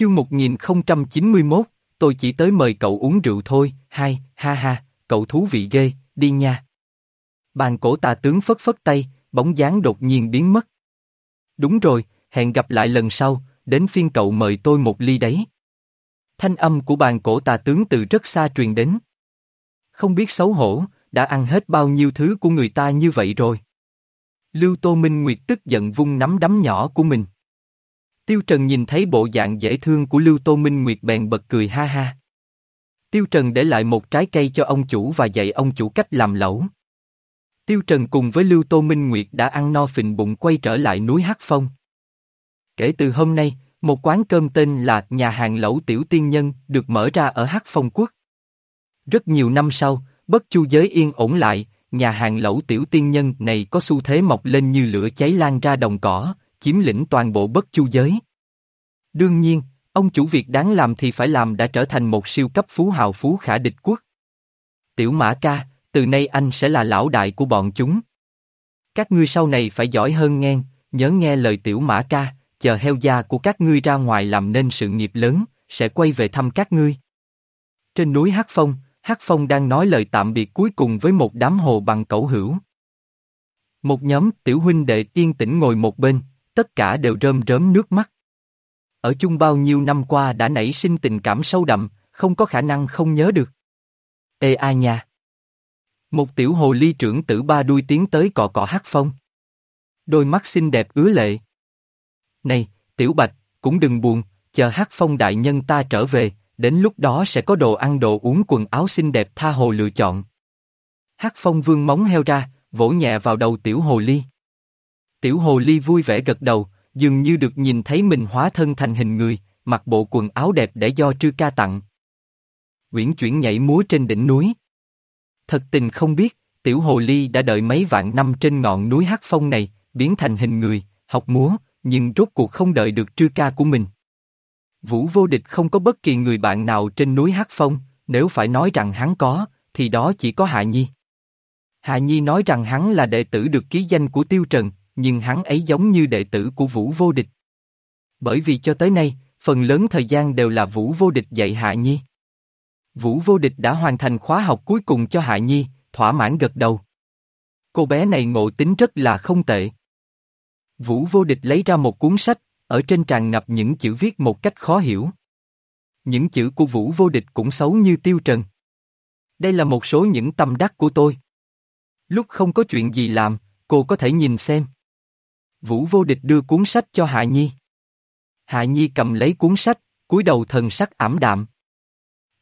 Chương 1091, tôi chỉ tới mời cậu uống rượu thôi, hai, ha ha, cậu thú vị ghê, đi nha. Bàn cổ tà tướng phất phất tay, bóng dáng đột nhiên biến mất. Đúng rồi, hẹn gặp lại lần sau, đến phiên cậu mời tôi một ly đấy. Thanh âm của bàn cổ tà tướng từ rất xa truyền đến. Không biết xấu hổ, đã ăn hết bao nhiêu thứ của người ta như vậy rồi. Lưu Tô Minh Nguyệt tức giận vung nắm đấm nhỏ của mình. Tiêu Trần nhìn thấy bộ dạng dễ thương của Lưu Tô Minh Nguyệt bèn bật cười ha ha. Tiêu Trần để lại một trái cây cho ông chủ và dạy ông chủ cách làm lẩu. Tiêu Trần cùng với Lưu Tô Minh Nguyệt đã ăn no phình bụng quay trở lại núi Hắc Phong. Kể từ hôm nay, một quán cơm tên là Nhà hàng Lẩu Tiểu Tiên Nhân được mở ra ở Hắc Phong Quốc. Rất nhiều năm sau, bất chu giới yên ổn lại, nhà hàng Lẩu Tiểu Tiên Nhân này có xu thế mọc lên như lửa cháy lan ra đồng cỏ, chiếm lĩnh toàn bộ bất chu giới. Đương nhiên, ông chủ việc đáng làm thì phải làm đã trở thành một siêu cấp phú hào phú khả địch quốc. Tiểu Mã Ca, từ nay anh sẽ là lão đại của bọn chúng. Các ngươi sau này phải giỏi hơn nghe, nhớ nghe lời Tiểu Mã Ca, chờ heo da của các ngươi ra ngoài làm nên sự nghiệp lớn, sẽ quay về thăm các ngươi. Trên núi Hắc Phong, Hắc Phong đang nói lời tạm biệt cuối cùng với một đám hồ bằng cẩu hữu. Một nhóm tiểu huynh đệ tiên tĩnh ngồi một bên, tất cả đều rơm rớm nước mắt. Ở chung bao nhiêu năm qua đã nảy sinh tình cảm sâu đậm, không có khả năng không nhớ được. Ê a nha! Một tiểu hồ ly trưởng tử ba đuôi tiến tới cọ cọ hát phong. Đôi mắt xinh đẹp ứa lệ. Này, tiểu bạch, cũng đừng buồn, chờ hát phong đại nhân ta trở về, đến lúc đó sẽ có đồ ăn đồ uống quần áo xinh đẹp tha hồ lựa chọn. Hát phong vương móng heo ra, vỗ nhẹ vào đầu tiểu hồ ly. Tiểu hồ ly vui vẻ gật đầu, dường như được nhìn thấy mình hóa thân thành hình người, mặc bộ quần áo đẹp để do trư ca tặng. Quyển chuyển nhảy múa trên đỉnh núi. Thật tình không biết, tiểu hồ ly đã đợi mấy vạn năm trên ngọn núi Hắc Phong này, biến thành hình người, học múa, nhưng rốt cuộc không đợi được trư ca của mình. Vũ vô địch không có bất kỳ người bạn nào trên núi Hắc Phong, nếu phải nói rằng hắn có, thì đó chỉ có Hạ Nhi. Hạ Nhi nói rằng hắn là đệ tử được ký danh của Tiêu Trần, nhưng hắn ấy giống như đệ tử của Vũ Vô Địch. Bởi vì cho tới nay, phần lớn thời gian đều là Vũ Vô Địch dạy Hạ Nhi. Vũ Vô Địch đã hoàn thành khóa học cuối cùng cho Hạ Nhi, thỏa mãn gật đầu. Cô bé này ngộ tính rất là không tệ. Vũ Vô Địch lấy ra một cuốn sách, ở trên tràn ngập những chữ viết một cách khó hiểu. Những chữ của Vũ Vô Địch cũng xấu như tiêu trần. Đây là một số những tâm đắc của tôi. Lúc không có chuyện gì làm, cô có thể nhìn xem. Vũ vô địch đưa cuốn sách cho Hạ Nhi. Hạ Nhi cầm lấy cuốn sách, cúi đầu thần sắc ảm đạm.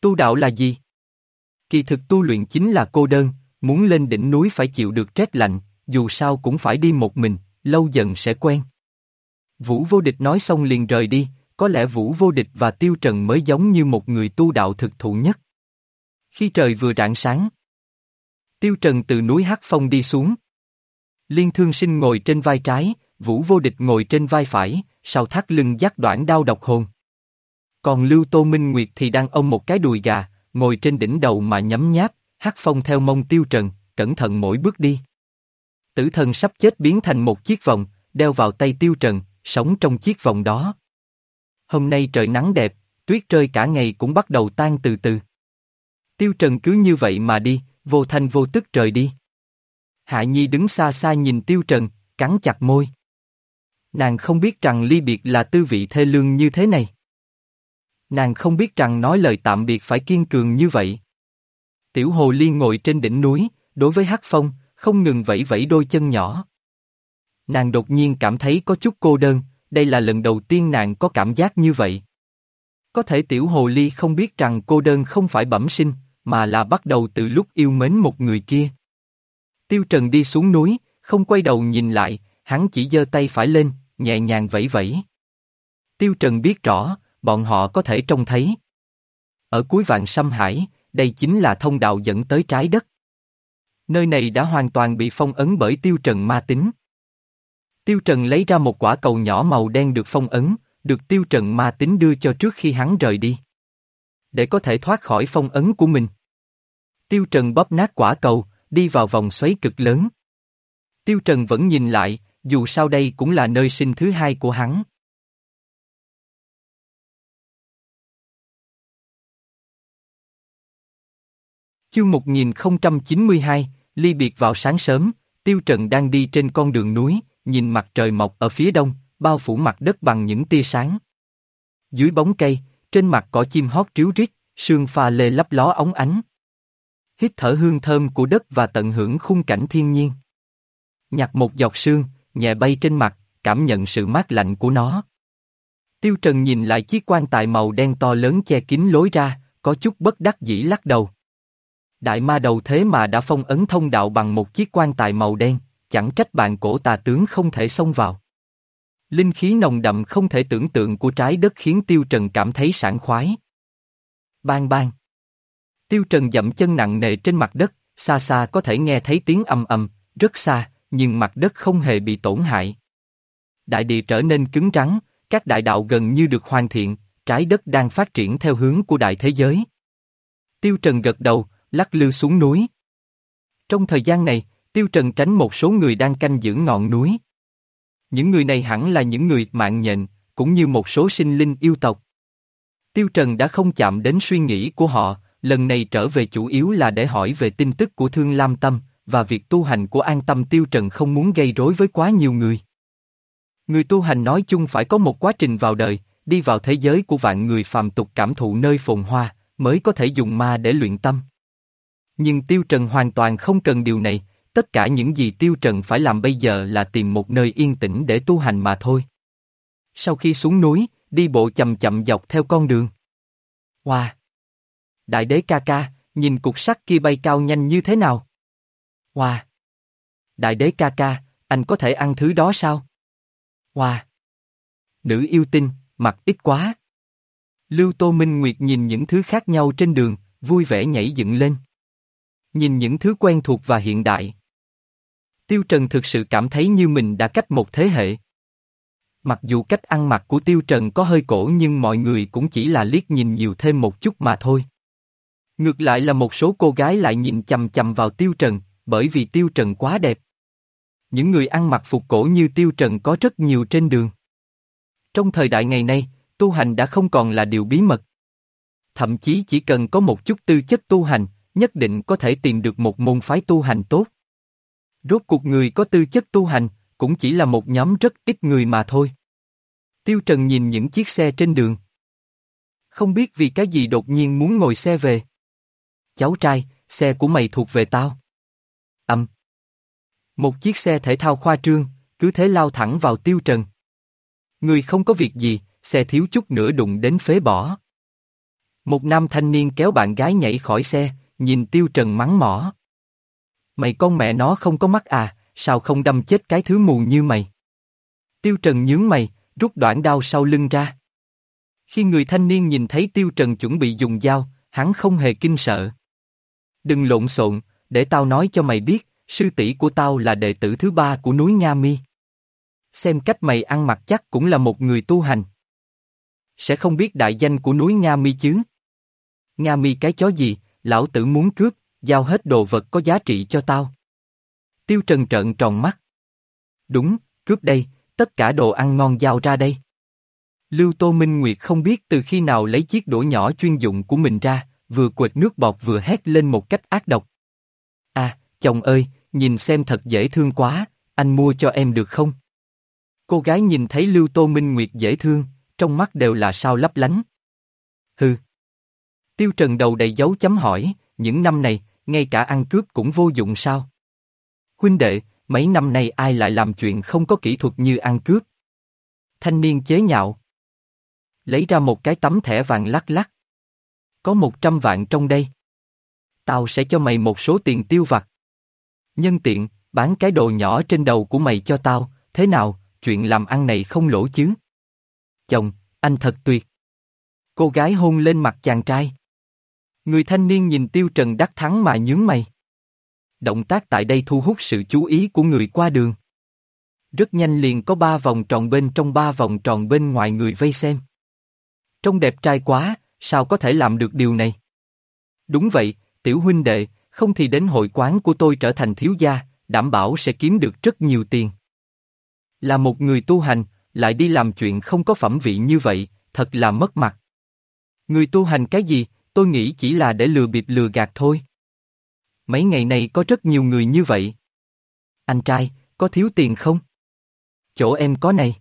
Tu đạo là gì? Kỳ thực tu luyện chính là cô đơn, muốn lên đỉnh núi phải chịu được rét lạnh, dù sao cũng phải đi một mình, lâu dần sẽ quen. Vũ vô địch nói xong liền rời đi, có lẽ Vũ vô địch và Tiêu Trần mới giống như một người tu đạo thực thụ nhất. Khi trời vừa rạng sáng, Tiêu Trần từ núi Hắc Phong đi xuống. Liên Thương Sinh ngồi trên vai trái, Vũ Vô Địch ngồi trên vai phải, sau thắt lưng dắt đoạn đao độc hồn. Còn Lưu Tô Minh Nguyệt thì đang ôm một cái đùi gà, ngồi trên đỉnh đầu mà nhấm nháp, hát phong theo mông tiêu trần, cẩn thận mỗi bước đi. Tử thần sắp chết biến thành một chiếc vòng, đeo vào tay tiêu trần, sống trong chiếc vòng đó. Hôm nay trời nắng đẹp, tuyết rơi cả ngày cũng bắt đầu tan từ từ. Tiêu trần cứ như vậy mà đi, vô thanh vô tức trời đi. Hạ Nhi đứng xa xa nhìn tiêu trần, cắn chặt môi. Nàng không biết rằng ly biệt là tư vị thê lương như thế này. Nàng không biết rằng nói lời tạm biệt phải kiên cường như vậy. Tiểu hồ ly ngồi trên đỉnh núi, đối với hắc phong, không ngừng vẫy vẫy đôi chân nhỏ. Nàng đột nhiên cảm thấy có chút cô đơn, đây là lần đầu tiên nàng có cảm giác như vậy. Có thể tiểu hồ ly không biết rằng cô đơn không phải bẩm sinh, mà là bắt đầu từ lúc yêu mến một người kia. Tiêu Trần đi xuống núi, không quay đầu nhìn lại, hắn chỉ giơ tay phải lên, nhẹ nhàng vẫy vẫy. Tiêu Trần biết rõ, bọn họ có thể trông thấy. Ở cuối vạn xâm hải, đây chính là thông đạo dẫn tới trái đất. Nơi này đã hoàn toàn bị phong ấn bởi Tiêu Trần ma tính. Tiêu Trần lấy ra một quả cầu nhỏ màu đen được phong ấn, được Tiêu Trần ma tính đưa cho trước khi hắn rời đi. Để có thể thoát khỏi phong ấn của mình. Tiêu Trần bóp nát quả cầu, đi vào vòng xoáy cực lớn. Tiêu Trần vẫn nhìn lại, dù sao đây cũng là nơi sinh thứ hai của hắn. Chương 1092, ly biệt vào sáng sớm, Tiêu Trần đang đi trên con đường núi, nhìn mặt trời mọc ở phía đông, bao phủ mặt đất bằng những tia sáng. Dưới bóng cây, trên mặt cỏ chim hót ríu rít, sương pha lê lấp ló ống ánh. Hít thở hương thơm của đất và tận hưởng khung cảnh thiên nhiên. Nhặt một giọt sương, nhẹ bay trên mặt, cảm nhận sự mát lạnh của nó. Tiêu Trần nhìn lại chiếc quan tài màu đen to lớn che kín lối ra, có chút bất đắc dĩ lắc đầu. Đại ma đầu thế mà đã phong ấn thông đạo bằng một chiếc quan tài màu đen, chẳng trách bạn cổ tà tướng không thể xông vào. Linh khí nồng đậm không thể tưởng tượng của trái đất khiến Tiêu Trần cảm thấy sảng khoái. Bang bang. Tiêu Trần dậm chân nặng nề trên mặt đất, xa xa có thể nghe thấy tiếng ầm ầm, rất xa, nhưng mặt đất không hề bị tổn hại. Đại địa trở nên cứng rắn, các đại đạo gần như được hoàn thiện, trái đất đang phát triển theo hướng của đại thế giới. Tiêu Trần gật đầu, lắc lư xuống núi. Trong thời gian này, Tiêu Trần tránh một số người đang canh giữ ngọn núi. Những người này hẳn là những người mạng nhện, cũng như một số sinh linh yêu tộc. Tiêu Trần đã không chạm đến suy nghĩ của họ, lần này trở về chủ yếu là để hỏi về tin tức của Thương Lam Tâm, và việc tu hành của An Tâm Tiêu Trần không muốn gây rối với quá nhiều người. Người tu hành nói chung phải có một quá trình vào đời, đi vào thế giới của vạn người phàm tục cảm thụ nơi phồn hoa, mới có thể dùng ma để luyện tâm. Nhưng Tiêu Trần hoàn toàn không cần điều này, tất cả những gì Tiêu Trần phải làm bây giờ là tìm một nơi yên tĩnh để tu hành mà thôi. Sau khi xuống núi, đi bộ chậm chậm dọc theo con đường. Wow! Đại đế ca ca, nhìn cục sắt kia bay cao nhanh như thế nào? Wow! Đại đế ca ca, anh có thể ăn thứ đó sao? Wow! Nữ yêu tinh, mặt ít quá. Lưu Tô Minh Nguyệt nhìn những thứ khác nhau trên đường, vui vẻ nhảy dựng lên. Nhìn những thứ quen thuộc và hiện đại. Tiêu Trần thực sự cảm thấy như mình đã cách một thế hệ. Mặc dù cách ăn mặc của Tiêu Trần có hơi cổ nhưng mọi người cũng chỉ là liếc nhìn nhiều thêm một chút mà thôi. Ngược lại là một số cô gái lại nhìn chầm chầm vào Tiêu Trần, bởi vì Tiêu Trần quá đẹp. Những người ăn mặc phục cổ như Tiêu Trần có rất nhiều trên đường. Trong thời đại ngày nay, tu hành đã không còn là điều bí mật. Thậm chí chỉ cần có một chút tư chất tu hành, nhất định có thể tìm được một môn phái tu hành tốt. Rốt cuộc người có tư chất tu hành, cũng chỉ là một nhóm rất ít người mà thôi. Tiêu Trần nhìn những chiếc xe trên đường. Không biết vì cái gì đột nhiên muốn ngồi xe về. Cháu trai, xe của mày thuộc về tao. Âm. Một chiếc xe thể thao khoa trương, cứ thế lao thẳng vào Tiêu Trần. Người không có việc gì, xe thiếu chút nữa đụng đến phế bỏ. Một nam thanh niên kéo bạn gái nhảy khỏi xe, nhìn Tiêu Trần mắng mỏ. Mày con mẹ nó không có mắt à, sao không đâm chết cái thứ mù như mày? Tiêu Trần nhướng mày, rút đoạn đao sau lưng ra. Khi người thanh niên nhìn thấy Tiêu Trần chuẩn bị dùng dao, hắn không hề kinh sợ. Đừng lộn xộn, để tao nói cho mày biết, sư tỷ của tao là đệ tử thứ ba của núi Nga Mi. Xem cách mày ăn mặc chắc cũng là một người tu hành. Sẽ không biết đại danh của núi Nga Mi chứ? Nga Mi cái chó gì, lão tử muốn cướp, giao hết đồ vật có giá trị cho tao. Tiêu Trần trợn tròn mắt. Đúng, cướp đây, tất cả đồ ăn ngon giao ra đây. Lưu Tô Minh Nguyệt không biết từ khi nào lấy chiếc đũa nhỏ chuyên dụng của mình ra, vừa quệt nước bọt vừa hét lên một cách ác độc. Chồng ơi, nhìn xem thật dễ thương quá, anh mua cho em được không? Cô gái nhìn thấy Lưu Tô Minh Nguyệt dễ thương, trong mắt đều là sao lấp lánh. Hừ. Tiêu Trần đầu đầy dấu chấm hỏi, những năm này, ngay cả ăn cướp cũng vô dụng sao? Huynh đệ, mấy năm nay ai lại làm chuyện không có kỹ thuật như ăn cướp? Thanh niên chế nhạo. Lấy ra một cái tấm thẻ vàng lắc lắc. Có một trăm vạn trong đây. Tao sẽ cho mày một số tiền tiêu vặt. Nhân tiện, bán cái đồ nhỏ trên đầu của mày cho tao, thế nào, chuyện làm ăn này không lỗ chứ? Chồng, anh thật tuyệt. Cô gái hôn lên mặt chàng trai. Người thanh niên nhìn Tiêu Trần đắc thắng mà nhướng mày. Động tác tại đây thu hút sự chú ý của người qua đường. Rất nhanh liền có ba vòng tròn bên trong ba vòng tròn bên ngoài người vây xem. Trông đẹp trai quá, sao có thể làm được điều này? Đúng vậy, tiểu huynh đệ, không thì đến hội quán của tôi trở thành thiếu gia, đảm bảo sẽ kiếm được rất nhiều tiền. Là một người tu hành, lại đi làm chuyện không có phẩm vị như vậy, thật là mất mặt. Người tu hành cái gì, tôi nghĩ chỉ là để lừa bịp lừa gạt thôi. mấy ngày này có rất nhiều người như vậy. Anh trai, có thiếu tiền không? Chỗ em có này.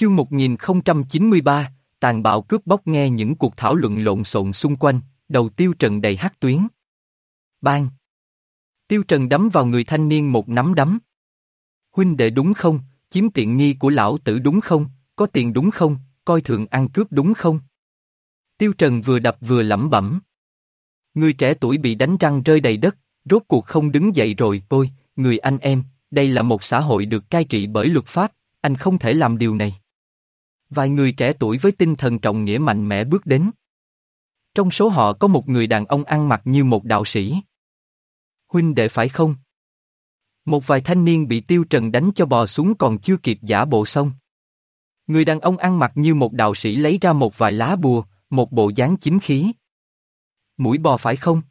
Chương 1093, tàn bạo cướp bóc nghe những cuộc thảo luận lộn xộn xung quanh, đầu tiêu trần đầy hắc tuyến. Bang! Tiêu trần đấm vào người thanh niên một nắm đấm. Huynh đệ đúng không, chiếm tiện nghi của lão tử đúng không, có tiền đúng không, coi thường ăn cướp đúng không? Tiêu trần vừa đập vừa lẩm bẩm. Người trẻ tuổi bị đánh răng rơi đầy đất, rốt cuộc không đứng dậy rồi, ôi, người anh em, đây là một xã hội được cai trị bởi luật pháp, anh không thể làm điều này. Vài người trẻ tuổi với tinh thần trọng nghĩa mạnh mẽ bước đến. Trong số họ có một người đàn ông ăn mặc như một đạo sĩ. Huynh đệ phải không? Một vài thanh niên bị tiêu trần đánh cho bò xuống còn chưa kịp giả bộ xong. Người đàn ông ăn mặc như một đạo sĩ lấy ra một vài lá bùa, một bộ dáng chính khí. Mũi bò phải không?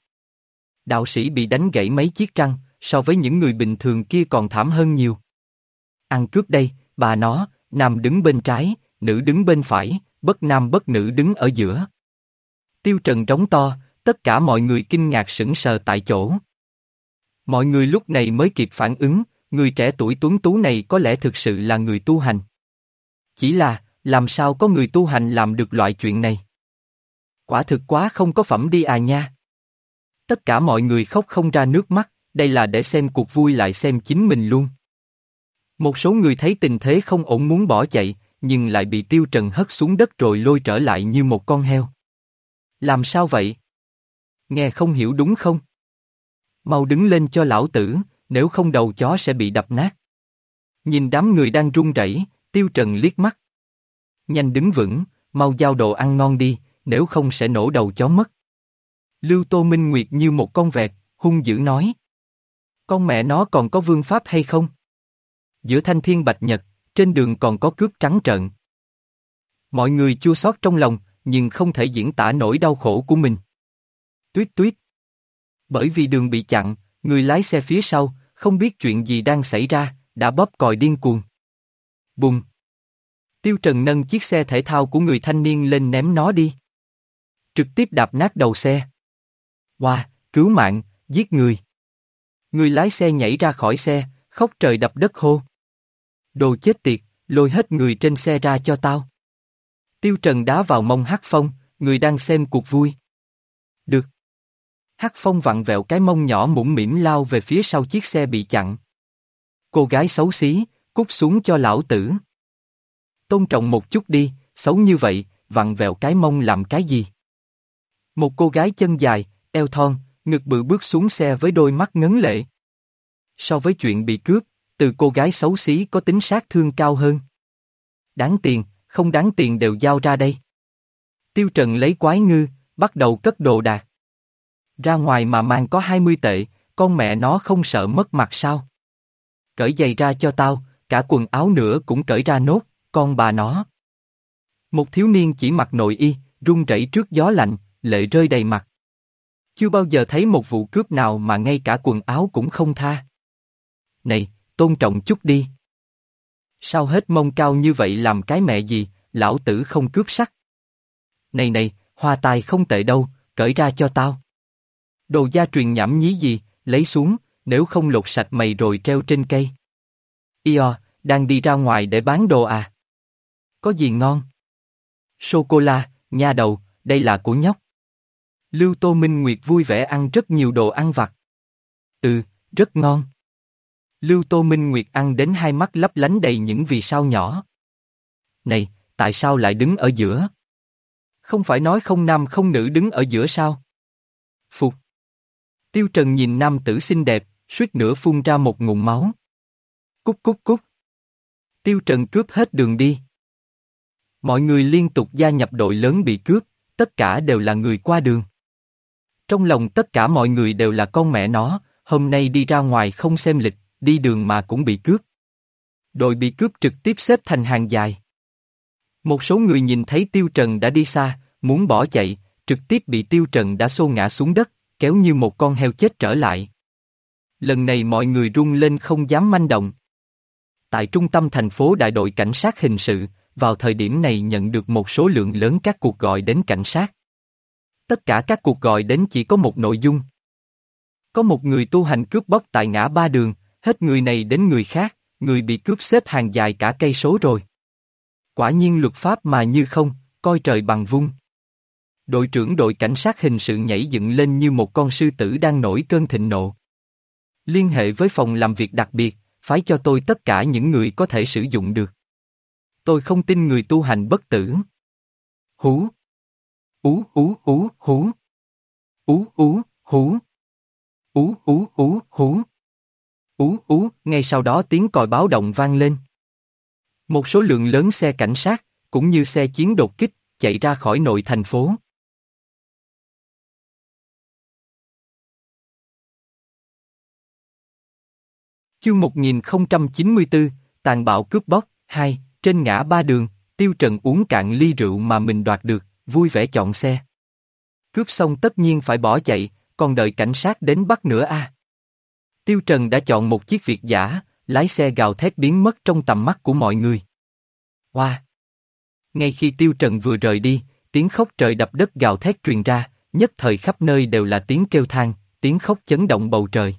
Đạo sĩ bị đánh gãy mấy chiếc răng, so với những người bình thường kia còn thảm hơn nhiều. Ăn cướp đây, bà nó, nằm đứng bên trái, nữ đứng bên phải, bất nam bất nữ đứng ở giữa. Tiêu Trần trống to, tất cả mọi người kinh ngạc sững sờ tại chỗ. Mọi người lúc này mới kịp phản ứng, người trẻ tuổi tuấn tú này có lẽ thực sự là người tu hành. Chỉ là, làm sao có người tu hành làm được loại chuyện này? Quả thực quá không có phẩm đi à nha. Tất cả mọi người khóc không ra nước mắt, đây là để xem cuộc vui lại xem chính mình luôn. Một số người thấy tình thế không ổn muốn bỏ chạy, nhưng lại bị tiêu trần hất xuống đất rồi lôi trở lại như một con heo. Làm sao vậy? Nghe không hiểu đúng không? Mau đứng lên cho lão tử, nếu không đầu chó sẽ bị đập nát. Nhìn đám người đang run rẩy, tiêu trần liếc mắt. Nhanh đứng vững, mau giao đồ ăn ngon đi, nếu không sẽ nổ đầu chó mất. Lưu Tô Minh Nguyệt như một con vẹt, hung dữ nói. Con mẹ nó còn có vương pháp hay không? Giữa thanh thiên bạch nhật, trên đường còn có cướp trắng trợn. Mọi người chua xót trong lòng, nhưng không thể diễn tả nỗi đau khổ của mình. Tuyết tuyết. Bởi vì đường bị chặn, người lái xe phía sau, không biết chuyện gì đang xảy ra, đã bóp còi điên cuồng. Bùng. Tiêu Trần nâng chiếc xe thể thao của người thanh niên lên ném nó đi. Trực tiếp đạp nát đầu xe. Wow, cứu mạng, giết người. Người lái xe nhảy ra khỏi xe, khóc trời đập đất hô. Đồ chết tiệt, lôi hết người trên xe ra cho tao. Tiêu Trần đá vào mông Hắc Phong, người đang xem cuộc vui. Được. Hắc Phong vặn vẹo cái mông nhỏ mũm mỉm lao về phía sau chiếc xe bị chặn. Cô gái xấu xí, cút xuống cho lão tử. Tôn trọng một chút đi, xấu như vậy, vặn vẹo cái mông làm cái gì? Một cô gái chân dài, eo thon, ngực bự bước xuống xe với đôi mắt ngấn lệ. So với chuyện bị cướp, từ cô gái xấu xí có tính sát thương cao hơn. Đáng tiền, không đáng tiền đều giao ra đây. Tiêu Trần lấy quái ngư, bắt đầu cất đồ đạc. Ra ngoài mà mang có 20 tệ, con mẹ nó không sợ mất mặt sao? Cởi giày ra cho tao, cả quần áo nữa cũng cởi ra nốt, con bà nó. Một thiếu niên chỉ mặc nội y, run rẩy trước gió lạnh, lệ rơi đầy mặt. Chưa bao giờ thấy một vụ cướp nào mà ngay cả quần áo cũng không tha. Này, tôn trọng chút đi. Sao hết mông cao như vậy làm cái mẹ gì, lão tử không cướp sắc. Này này, hoa tài không tệ đâu, cởi ra cho tao. Đồ gia truyền nhảm nhí gì, lấy xuống, nếu không lột sạch mày rồi treo trên cây. Io, đang đi ra ngoài để bán đồ à? Có gì ngon? Sô-cô-la, nha đầu, đây là của nhóc. Lưu Tô Minh Nguyệt vui vẻ ăn rất nhiều đồ ăn vặt. Ừ, rất ngon. Lưu Tô Minh Nguyệt ăn đến hai mắt lấp lánh đầy những vì sao nhỏ. Này, tại sao lại đứng ở giữa? Không phải nói không nam không nữ đứng ở giữa sao? Phục. Tiêu Trần nhìn nam tử xinh đẹp, suýt nữa phun ra một ngụm máu. Cút cút cút. Tiêu Trần cướp hết đường đi. Mọi người liên tục gia nhập đội lớn bị cướp, tất cả đều là người qua đường. Trong lòng tất cả mọi người đều là con mẹ nó, hôm nay đi ra ngoài không xem lịch, đi đường mà cũng bị cướp. Đội bị cướp trực tiếp xếp thành hàng dài. Một số người nhìn thấy Tiêu Trần đã đi xa, muốn bỏ chạy, trực tiếp bị Tiêu Trần đã xô ngã xuống đất, kéo như một con heo chết trở lại. Lần này mọi người rung lên không dám manh động. Tại trung tâm thành phố đại đội cảnh sát hình sự, vào thời điểm này nhận được một số lượng lớn các cuộc gọi đến cảnh sát. Tất cả các cuộc gọi đến chỉ có một nội dung. Có một người tu hành cướp bóc tại ngã ba đường, hết người này đến người khác, người bị cướp xếp hàng dài cả cây số rồi. Quả nhiên luật pháp mà như không, coi trời bằng vung. Đội trưởng đội cảnh sát hình sự nhảy dựng lên như một con sư tử đang nổi cơn thịnh nộ. Liên hệ với phòng làm việc đặc biệt, phái cho tôi tất cả những người có thể sử dụng được. Tôi không tin người tu hành bất tử. Hú. Ú ú ú hú. Ú ú hú. Ú ú ú hú. Ú ú, ngay sau đó tiếng còi báo động vang lên. Một số lượng lớn xe cảnh sát, cũng như xe chiến đột kích, chạy ra khỏi nội thành phố. Chương 1094, Tàn bạo cướp bóc, 2, trên ngã ba đường, Tiêu Trần uống cạn ly rượu mà mình đoạt được, vui vẻ chọn xe. Cướp xong tất nhiên phải bỏ chạy, còn đợi cảnh sát đến bắt nữa a. Tiêu Trần đã chọn một chiếc Việt giả, lái xe gào thét biến mất trong tầm mắt của mọi người. Hoa! Ngay khi Tiêu Trần vừa rời đi, tiếng khóc trời đập đất gào thét truyền ra, nhất thời khắp nơi đều là tiếng kêu than, tiếng khóc chấn động bầu trời.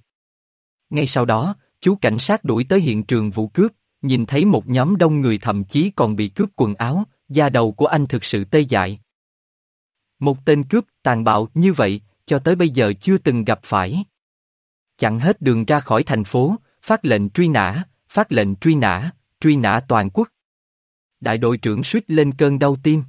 Ngay sau đó, chú cảnh sát đuổi tới hiện trường vụ cướp, nhìn thấy một nhóm đông người thậm chí còn bị cướp quần áo, da đầu của anh thực sự tê dại. Một tên cướp tàn bạo như vậy, cho tới bây giờ chưa từng gặp phải. Chặn hết đường ra khỏi thành phố, phát lệnh truy nã, phát lệnh truy nã, truy nã toàn quốc. Đại đội trưởng suýt lên cơn đau tim.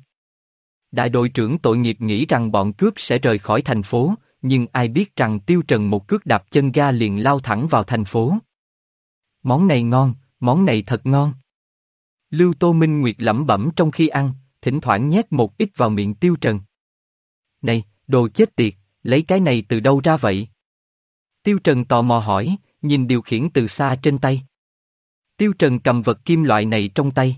Đại đội trưởng tội nghiệp nghĩ rằng bọn cướp sẽ rời khỏi thành phố, nhưng ai biết rằng Tiêu Trần một cước đạp chân ga liền lao thẳng vào thành phố. Món này ngon, món này thật ngon. Lưu Tô Minh Nguyệt lẩm bẩm trong khi ăn, thỉnh thoảng nhét một ít vào miệng Tiêu Trần. Này, đồ chết tiệt, lấy cái này từ đâu ra vậy? Tiêu Trần tò mò hỏi, nhìn điều khiển từ xa trên tay. Tiêu Trần cầm vật kim loại này trong tay.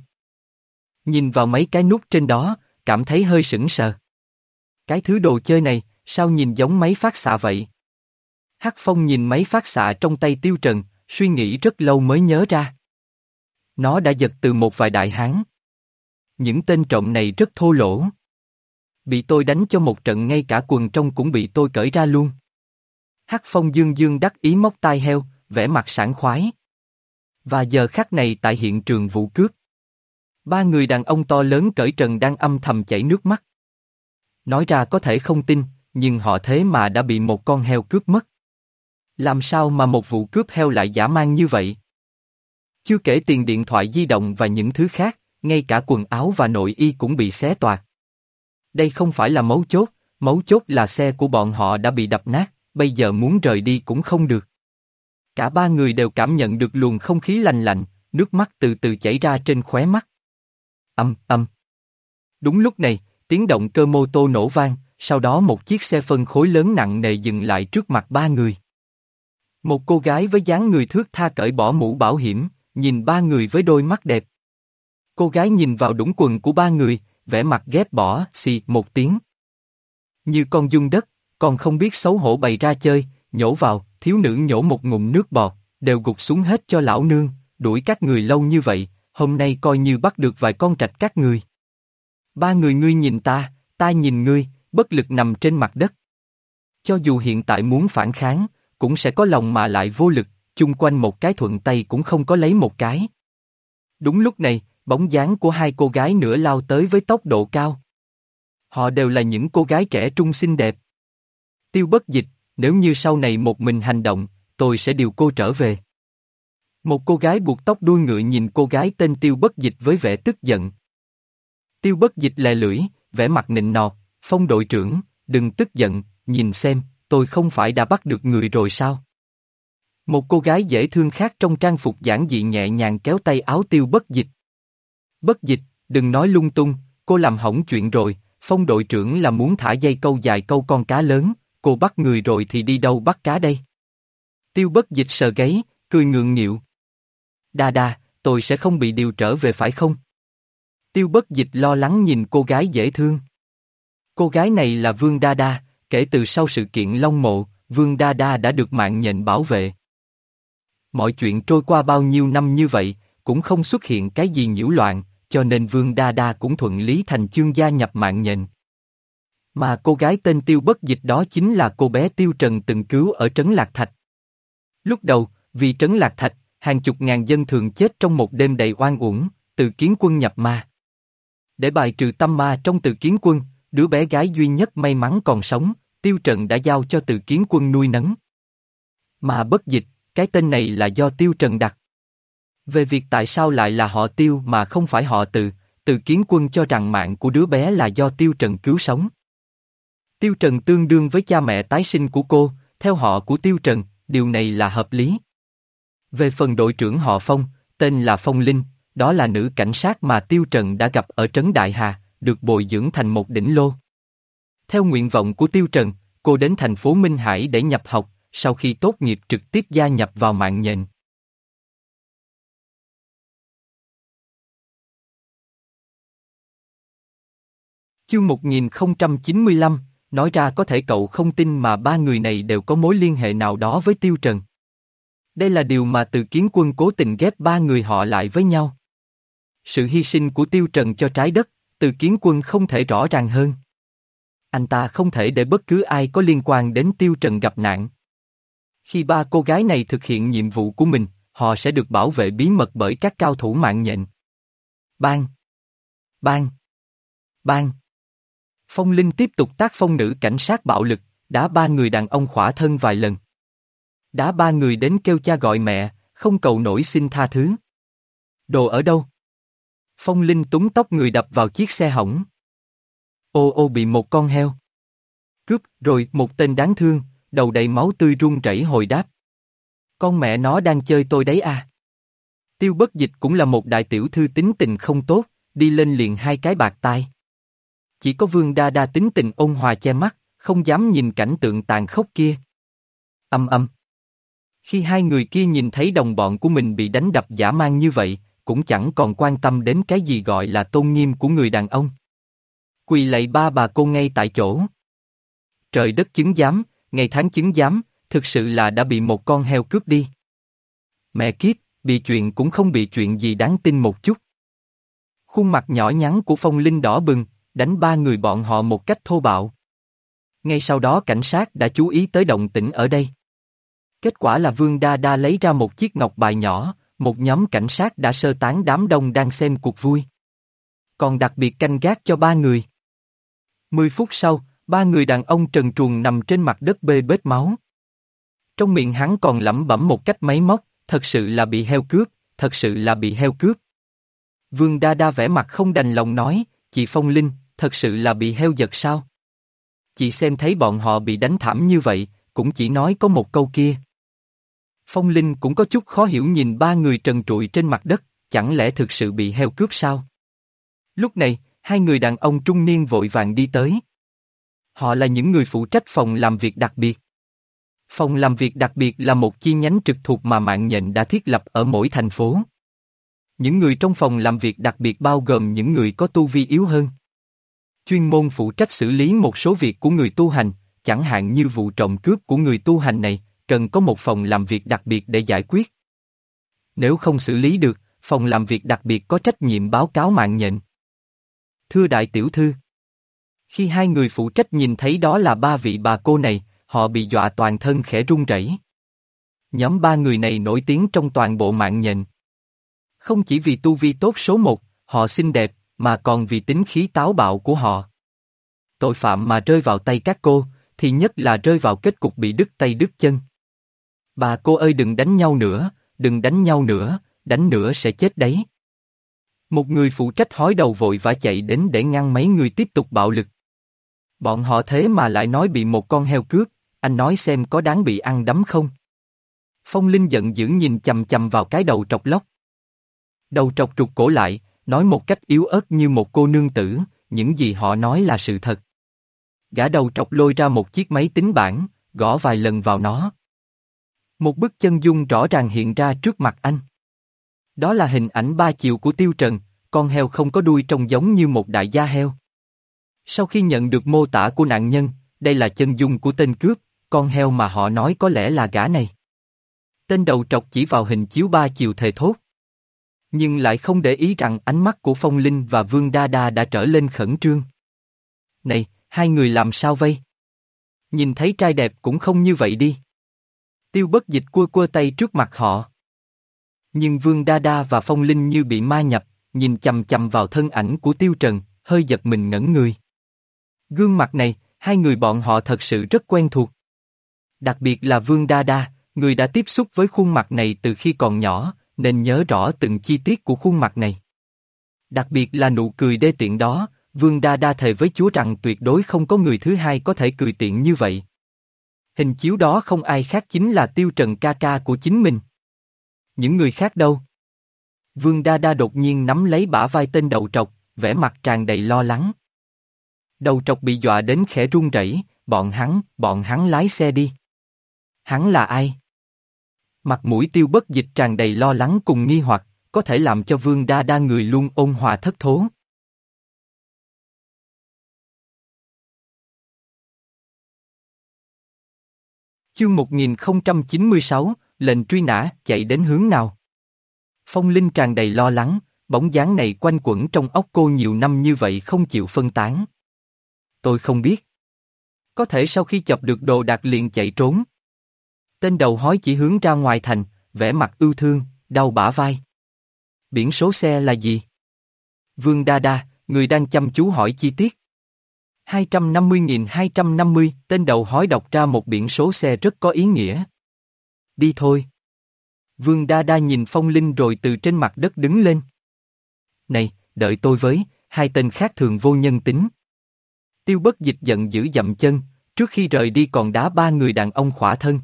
Nhìn vào mấy cái nút trên đó, cảm thấy hơi sững sờ. Cái thứ đồ chơi này, sao nhìn giống máy phát xạ vậy? Hắc Phong nhìn máy phát xạ trong tay Tiêu Trần, suy nghĩ rất lâu mới nhớ ra. Nó đã giật từ một vài đại hán. Những tên trộm này rất thô lỗ. Bị tôi đánh cho một trận ngay cả quần trong cũng bị tôi cởi ra luôn. Hắc Phong dương dương đắc ý móc tai heo, vẻ mặt sảng khoái. Và giờ khắc này tại hiện trường vụ cướp. Ba người đàn ông to lớn cởi trần đang âm thầm chảy nước mắt. Nói ra có thể không tin, nhưng họ thế mà đã bị một con heo cướp mất. Làm sao mà một vụ cướp heo lại giả mang như vậy? Chưa kể tiền điện thoại di động và những thứ khác, ngay cả quần áo và nội y cũng bị xé toạc. Đây không phải là mấu chốt, mấu chốt là xe của bọn họ đã bị đập nát, bây giờ muốn rời đi cũng không được. Cả ba người đều cảm nhận được luồng không khí lành lạnh, nước mắt từ từ chảy ra trên khóe mắt. Âm, âm. Đúng lúc này, tiếng động cơ mô tô nổ vang, sau đó một chiếc xe phân khối lớn nặng nề dừng lại trước mặt ba người. Một cô gái với dáng người thước tha cởi bỏ mũ bảo hiểm, nhìn ba người với đôi mắt đẹp. Cô gái nhìn vào đũng quần của ba người, vẻ mặt ghép bỏ, xì một tiếng. Như con dung đất, còn không biết xấu hổ bày ra chơi, nhổ vào, thiếu nữ nhổ một ngụm nước bọt, đều gục xuống hết cho lão nương, đuổi các người lâu như vậy, hôm nay coi như bắt được vài con trạch các người. Ba người ngươi nhìn ta, ta nhìn ngươi, bất lực nằm trên mặt đất. Cho dù hiện tại muốn phản kháng, cũng sẽ có lòng mà lại vô lực, chung quanh một cái thuận tay cũng không có lấy một cái. Đúng lúc này, bóng dáng của hai cô gái nữa lao tới với tốc độ cao. Họ đều là những cô gái trẻ trung xinh đẹp. Tiêu bất dịch, nếu như sau này một mình hành động, tôi sẽ điều cô trở về. Một cô gái buộc tóc đuôi ngựa nhìn cô gái tên Tiêu bất dịch với vẻ tức giận. Tiêu bất dịch lè lưỡi, vẻ mặt nịnh nọt, phong đội trưởng, đừng tức giận, nhìn xem, tôi không phải đã bắt được người rồi sao? Một cô gái dễ thương khác trong trang phục giản dị nhẹ nhàng kéo tay áo tiêu bất dịch. Bất dịch, đừng nói lung tung, cô làm hỏng chuyện rồi, phong đội trưởng là muốn thả dây câu dài câu con cá lớn, cô bắt người rồi thì đi đâu bắt cá đây? Tiêu bất dịch sờ gáy, cười ngượng nghịu. Đa đa, tôi sẽ không bị điều trở về phải không? Tiêu bất dịch lo lắng nhìn cô gái dễ thương. Cô gái này là Vương Đa Đa, kể từ sau sự kiện Long Mộ, Vương Đa Đa đã được mạng nhện bảo vệ. Mọi chuyện trôi qua bao nhiêu năm như vậy, cũng không xuất hiện cái gì nhiễu loạn, cho nên Vương Đa Đa cũng thuận lý thành chương gia nhập mạng nhện. Mà cô gái tên Tiêu Bất Dịch đó chính là cô bé Tiêu Trần từng cứu ở Trấn Lạc Thạch. Lúc đầu, vì Trấn Lạc Thạch, hàng chục ngàn dân thường chết trong một đêm đầy oan uổng, từ kiến quân nhập ma. Để bài trừ tâm ma trong từ kiến quân, đứa bé gái duy nhất may mắn còn sống, Tiêu Trần đã giao cho từ kiến quân nuôi nấng. Mà bất dịch, cái tên này là do Tiêu Trần đặt. Về việc tại sao lại là họ Tiêu mà không phải họ Từ, từ kiến quân cho rằng mạng của đứa bé là do Tiêu Trần cứu sống. Tiêu Trần tương đương với cha mẹ tái sinh của cô, theo họ của Tiêu Trần, điều này là hợp lý. Về phần đội trưởng họ Phong, tên là Phong Linh, đó là nữ cảnh sát mà Tiêu Trần đã gặp ở Trấn Đại Hà, được bồi dưỡng thành một đỉnh lô. Theo nguyện vọng của Tiêu Trần, cô đến thành phố Minh Hải để nhập học, sau khi tốt nghiệp trực tiếp gia nhập vào mạng nhện. Chương 1095, nói ra có thể cậu không tin mà ba người này đều có mối liên hệ nào đó với Tiêu Trần. Đây là điều mà từ kiến quân cố tình ghép ba người họ lại với nhau. Sự hy sinh của Tiêu Trần cho trái đất, từ kiến quân không thể rõ ràng hơn. Anh ta không thể để bất cứ ai có liên quan đến Tiêu Trần gặp nạn. Khi ba cô gái này thực hiện nhiệm vụ của mình, họ sẽ được bảo vệ bí mật bởi các cao thủ mạng nhện. Bang! Bang! Bang! Phong Linh tiếp tục tác phong nữ cảnh sát bạo lực, đá ba người đàn ông khỏa thân vài lần. Đá ba người đến kêu cha gọi mẹ, không cầu nổi xin tha thứ. Đồ ở đâu? Phong Linh túng tóc người đập vào chiếc xe hỏng. Ô ô bị một con heo. Cướp, rồi một tên đáng thương, đầu đầy máu tươi run rẩy hồi đáp. Con mẹ nó đang chơi tôi đấy à. Tiêu bất dịch cũng là một đại tiểu thư tính tình không tốt, đi lên liền hai cái bạc tai. Chỉ có vương đa đa tính tình ôn hòa che mắt, không dám nhìn cảnh tượng tàn khốc kia. Âm âm. Khi hai người kia nhìn thấy đồng bọn của mình bị đánh đập giả mang như vậy, cũng chẳng còn quan tâm đến cái gì gọi là tôn nghiêm của người đàn ông. Quỳ lạy ba bà cô ngay tại chỗ. Trời đất chứng giám, ngày tháng chứng giám, thực sự là đã bị một con heo cướp đi. Mẹ kiếp, bị chuyện cũng không bị chuyện gì đáng tin một chút. Khuôn mặt nhỏ nhắn của phong linh đỏ bừng, đánh ba người bọn họ một cách thô bạo. Ngay sau đó cảnh sát đã chú ý tới động tĩnh ở đây. Kết quả là Vương Đa Đa lấy ra một chiếc ngọc bài nhỏ, một nhóm cảnh sát đã sơ tán đám đông đang xem cuộc vui. Còn đặc biệt canh gác cho ba người. Mười phút sau, ba người đàn ông trần truồng nằm trên mặt đất bê bết máu. Trong miệng hắn còn lẩm bẩm một cách máy móc, thật sự là bị heo cướp, thật sự là bị heo cướp. Vương Đa Đa vẻ mặt không đành lòng nói, chị Phong Linh, thật sự là bị heo giật sao? Chị xem thấy bọn họ bị đánh thảm như vậy, cũng chỉ nói có một câu kia. Phong Linh cũng có chút khó hiểu nhìn ba người trần trụi trên mặt đất, chẳng lẽ thực sự bị heo cướp sao? Lúc này, hai người đàn ông trung niên vội vàng đi tới. Họ là những người phụ trách phòng làm việc đặc biệt. Phòng làm việc đặc biệt là một chi nhánh trực thuộc mà mạng nhện đã thiết lập ở mỗi thành phố. Những người trong phòng làm việc đặc biệt bao gồm những người có tu vi yếu hơn. Chuyên môn phụ trách xử lý một số việc của người tu hành, chẳng hạn như vụ trộm cướp của người tu hành này, cần có một phòng làm việc đặc biệt để giải quyết. Nếu không xử lý được, phòng làm việc đặc biệt có trách nhiệm báo cáo mạng nhện. Thưa đại tiểu thư, khi hai người phụ trách nhìn thấy đó là ba vị bà cô này, họ bị dọa toàn thân khẽ run rẩy. Nhóm ba người này nổi tiếng trong toàn bộ mạng nhện. Không chỉ vì tu vi tốt số một, họ xinh đẹp, mà còn vì tính khí táo bạo của họ. Tội phạm mà rơi vào tay các cô, thì nhất là rơi vào kết cục bị đứt tay đứt chân. Bà cô ơi đừng đánh nhau nữa, đừng đánh nhau nữa, đánh nữa sẽ chết đấy. Một người phụ trách hói đầu vội vã chạy đến để ngăn mấy người tiếp tục bạo lực. Bọn họ thế mà lại nói bị một con heo cướp, anh nói xem có đáng bị ăn đấm không? Phong Linh giận dữ nhìn chầm chầm vào cái đầu trọc lóc. Đầu trọc trục cổ lại, nói một cách yếu ớt như một cô nương tử, những gì họ nói là sự thật. Gã đầu trọc lôi ra một chiếc máy tính bảng, gõ vài lần vào nó. Một bức chân dung rõ ràng hiện ra trước mặt anh. Đó là hình ảnh ba chiều của Tiêu Trần, con heo không có đuôi trông giống như một đại gia heo. Sau khi nhận được mô tả của nạn nhân, đây là chân dung của tên cướp, con heo mà họ nói có lẽ là gã này. Tên đầu trọc chỉ vào hình chiếu ba chiều thề thốt. Nhưng lại không để ý rằng ánh mắt của Phong Linh và Vương Đa Đa đã trở lên khẩn trương. Này, hai người làm sao vây? Nhìn thấy trai đẹp cũng không như vậy đi. Tiêu bất dịch cua cua tay trước mặt họ. Nhưng Vương Đa Đa và Phong Linh như bị ma nhập, nhìn chầm chầm vào thân ảnh của Tiêu Trần, hơi giật mình ngẩn người. Gương mặt này, hai người bọn họ thật sự rất quen thuộc. Đặc biệt là Vương Đa Đa, người đã tiếp xúc với khuôn mặt này từ khi còn nhỏ, nên nhớ rõ từng chi tiết của khuôn mặt này. Đặc biệt là nụ cười đê tiện đó, Vương Đa Đa thề với Chúa rằng tuyệt đối không có người thứ hai có thể cười tiện như vậy. Hình chiếu đó không ai khác chính là Tiêu Trần ca ca của chính mình. Những người khác đâu? Vương Đa Đa đột nhiên nắm lấy bả vai tên đầu trọc, vẻ mặt tràn đầy lo lắng. Đầu trọc bị dọa đến khẽ run rẩy, bọn hắn, bọn hắn lái xe đi. Hắn là ai? Mặt mũi tiêu bất dịch tràn đầy lo lắng cùng nghi hoặc, có thể làm cho Vương Đa Đa người luôn ôn hòa thất thố. Chương 1096, lệnh truy nã, chạy đến hướng nào? Phong Linh tràn đầy lo lắng, bóng dáng này quanh quẩn trong óc cô nhiều năm như vậy không chịu phân tán. Tôi không biết. Có thể sau khi chập được đồ đạc liền chạy trốn. Tên đầu hói chỉ hướng ra ngoài thành, vẻ mặt ưu thương, đau bả vai. Biển số xe là gì? Vương Đa Đa, người đang chăm chú hỏi chi tiết. 250.250, tên đầu hói đọc ra một biển số xe rất có ý nghĩa. Đi thôi. Vương Đa Đa nhìn Phong Linh rồi từ trên mặt đất đứng lên. Này, đợi tôi với, hai tên khác thường vô nhân tính. Tiêu bất dịch giận dữ dậm chân, trước khi rời đi còn đá ba người đàn ông khỏa thân.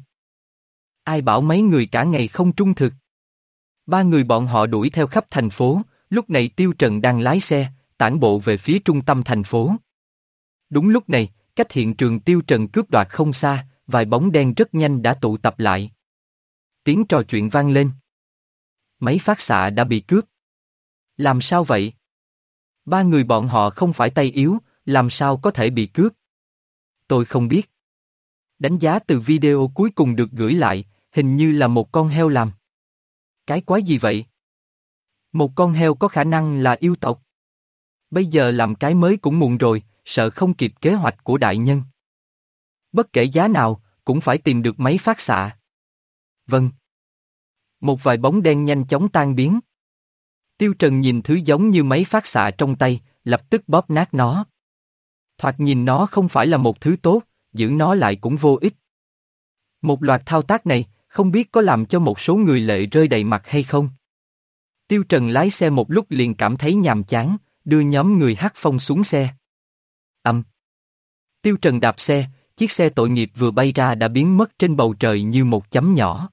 Ai bảo mấy người cả ngày không trung thực. Ba người bọn họ đuổi theo khắp thành phố, lúc này Tiêu Trần đang lái xe, tản bộ về phía trung tâm thành phố. Đúng lúc này, cách hiện trường Tiêu Trần cướp đoạt không xa, vài bóng đen rất nhanh đã tụ tập lại. Tiếng trò chuyện vang lên. Máy phát xạ đã bị cướp. Làm sao vậy? Ba người bọn họ không phải tay yếu, làm sao có thể bị cướp? Tôi không biết. Đánh giá từ video cuối cùng được gửi lại, hình như là một con heo làm. Cái quái gì vậy? Một con heo có khả năng là yêu tộc. Bây giờ làm cái mới cũng muộn rồi, sợ không kịp kế hoạch của đại nhân. Bất kể giá nào, cũng phải tìm được máy phát xạ. Vâng. Một vài bóng đen nhanh chóng tan biến. Tiêu Trần nhìn thứ giống như máy phát xạ trong tay, lập tức bóp nát nó. Thoạt nhìn nó không phải là một thứ tốt, giữ nó lại cũng vô ích. Một loạt thao tác này, không biết có làm cho một số người lệ rơi đầy mặt hay không. Tiêu Trần lái xe một lúc liền cảm thấy nhàm chán, đưa nhóm người hát phong xuống xe. Âm. Tiêu Trần đạp xe, chiếc xe tội nghiệp vừa bay ra đã biến mất trên bầu trời như một chấm nhỏ.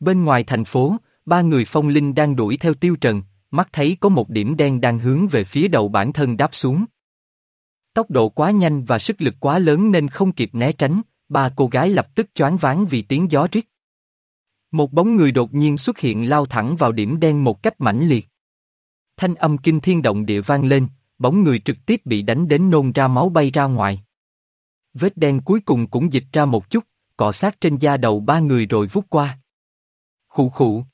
Bên ngoài thành phố, ba người phong linh đang đuổi theo Tiêu Trần, mắt thấy có một điểm đen đang hướng về phía đầu bản thân đáp xuống. Tốc độ quá nhanh và sức lực quá lớn nên không kịp né tránh, ba cô gái lập tức choáng váng vì tiếng gió rít. Một bóng người đột nhiên xuất hiện lao thẳng vào điểm đen một cách mãnh liệt. Thanh âm kinh thiên động địa vang lên, bóng người trực tiếp bị đánh đến nôn ra máu bay ra ngoài. Vết đen cuối cùng cũng dịch ra một chút, cọ sát trên da đầu ba người rồi vút qua. Khụ khụ.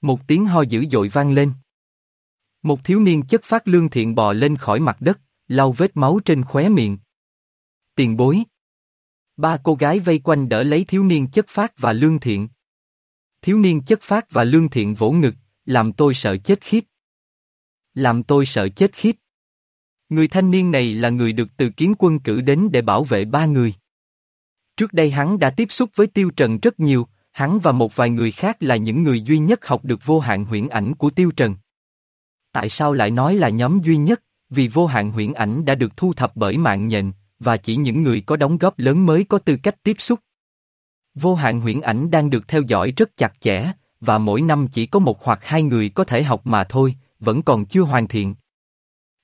Một tiếng ho dữ dội vang lên. Một thiếu niên chất phát lương thiện bò lên khỏi mặt đất, lau vết máu trên khóe miệng. Tiền bối. Ba cô gái vây quanh đỡ lấy thiếu niên chất phát và lương thiện. Thiếu niên chất phát và lương thiện vỗ ngực, làm tôi sợ chết khiếp. Làm tôi sợ chết khiếp. Người thanh niên này là người được từ kiến quân cử đến để bảo vệ ba người. Trước đây hắn đã tiếp xúc với Tiêu Trần rất nhiều, hắn và một vài người khác là những người duy nhất học được vô hạn huyễn ảnh của Tiêu Trần. Tại sao lại nói là nhóm duy nhất, vì vô hạn huyễn ảnh đã được thu thập bởi mạng nhện, và chỉ những người có đóng góp lớn mới có tư cách tiếp xúc. Vô hạn huyễn ảnh đang được theo dõi rất chặt chẽ, và mỗi năm chỉ có một hoặc hai người có thể học mà thôi, vẫn còn chưa hoàn thiện.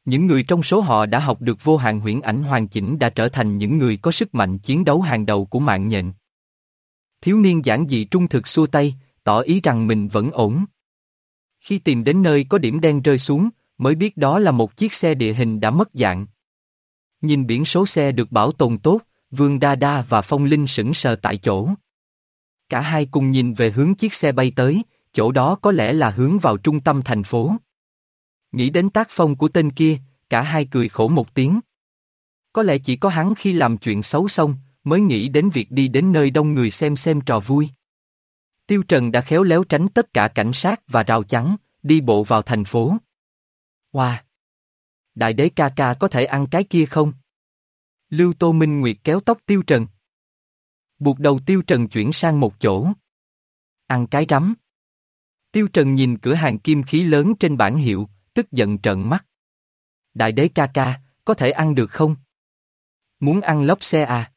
Những người trong số họ đã học được vô hạn huyễn ảnh hoàn chỉnh đã trở thành những người có sức mạnh chiến đấu hàng đầu của mạng nhện. Thiếu niên giản dị trung thực xua tay, tỏ ý rằng mình vẫn ổn. Khi tìm đến nơi có điểm đen rơi xuống, mới biết đó là một chiếc xe địa hình đã mất dạng. Nhìn biển số xe được bảo tồn tốt, Vương Đa Đa và Phong Linh sững sờ tại chỗ. Cả hai cùng nhìn về hướng chiếc xe bay tới, chỗ đó có lẽ là hướng vào trung tâm thành phố. Nghĩ đến tác phong của tên kia, cả hai cười khổ một tiếng. Có lẽ chỉ có hắn khi làm chuyện xấu xong, mới nghĩ đến việc đi đến nơi đông người xem xem trò vui. Tiêu Trần đã khéo léo tránh tất cả cảnh sát và rào chắn, đi bộ vào thành phố. Wow! Đại đế ca ca có thể ăn cái kia không? Lưu Tô Minh Nguyệt kéo tóc Tiêu Trần. Buộc đầu Tiêu Trần chuyển sang một chỗ. Ăn cái rắm. Tiêu Trần nhìn cửa hàng kim khí lớn trên bản hiệu, tức giận trợn mắt. Đại đế ca ca, có thể ăn được không? Muốn ăn lóc xe à?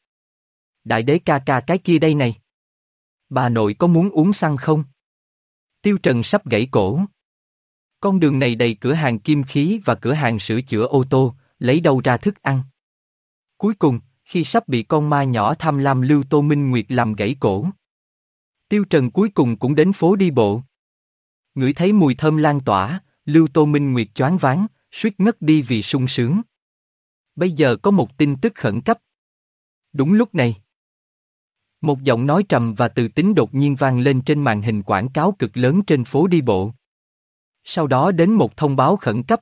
Đại đế ca ca cái kia đây này. Bà nội có muốn uống xăng không? Tiêu Trần sắp gãy cổ. Con đường này đầy cửa hàng kim khí và cửa hàng sửa chữa ô tô, lấy đâu ra thức ăn. Cuối cùng, khi sắp bị con ma nhỏ tham lam Lưu Tô Minh Nguyệt làm gãy cổ. Tiêu Trần cuối cùng cũng đến phố đi bộ. Ngửi thấy mùi thơm lan tỏa, Lưu Tô Minh Nguyệt choáng váng, suýt ngất đi vì sung sướng. Bây giờ có một tin tức khẩn cấp. Đúng lúc này. Một giọng nói trầm và từ tính đột nhiên vang lên trên màn hình quảng cáo cực lớn trên phố đi bộ. Sau đó đến một thông báo khẩn cấp.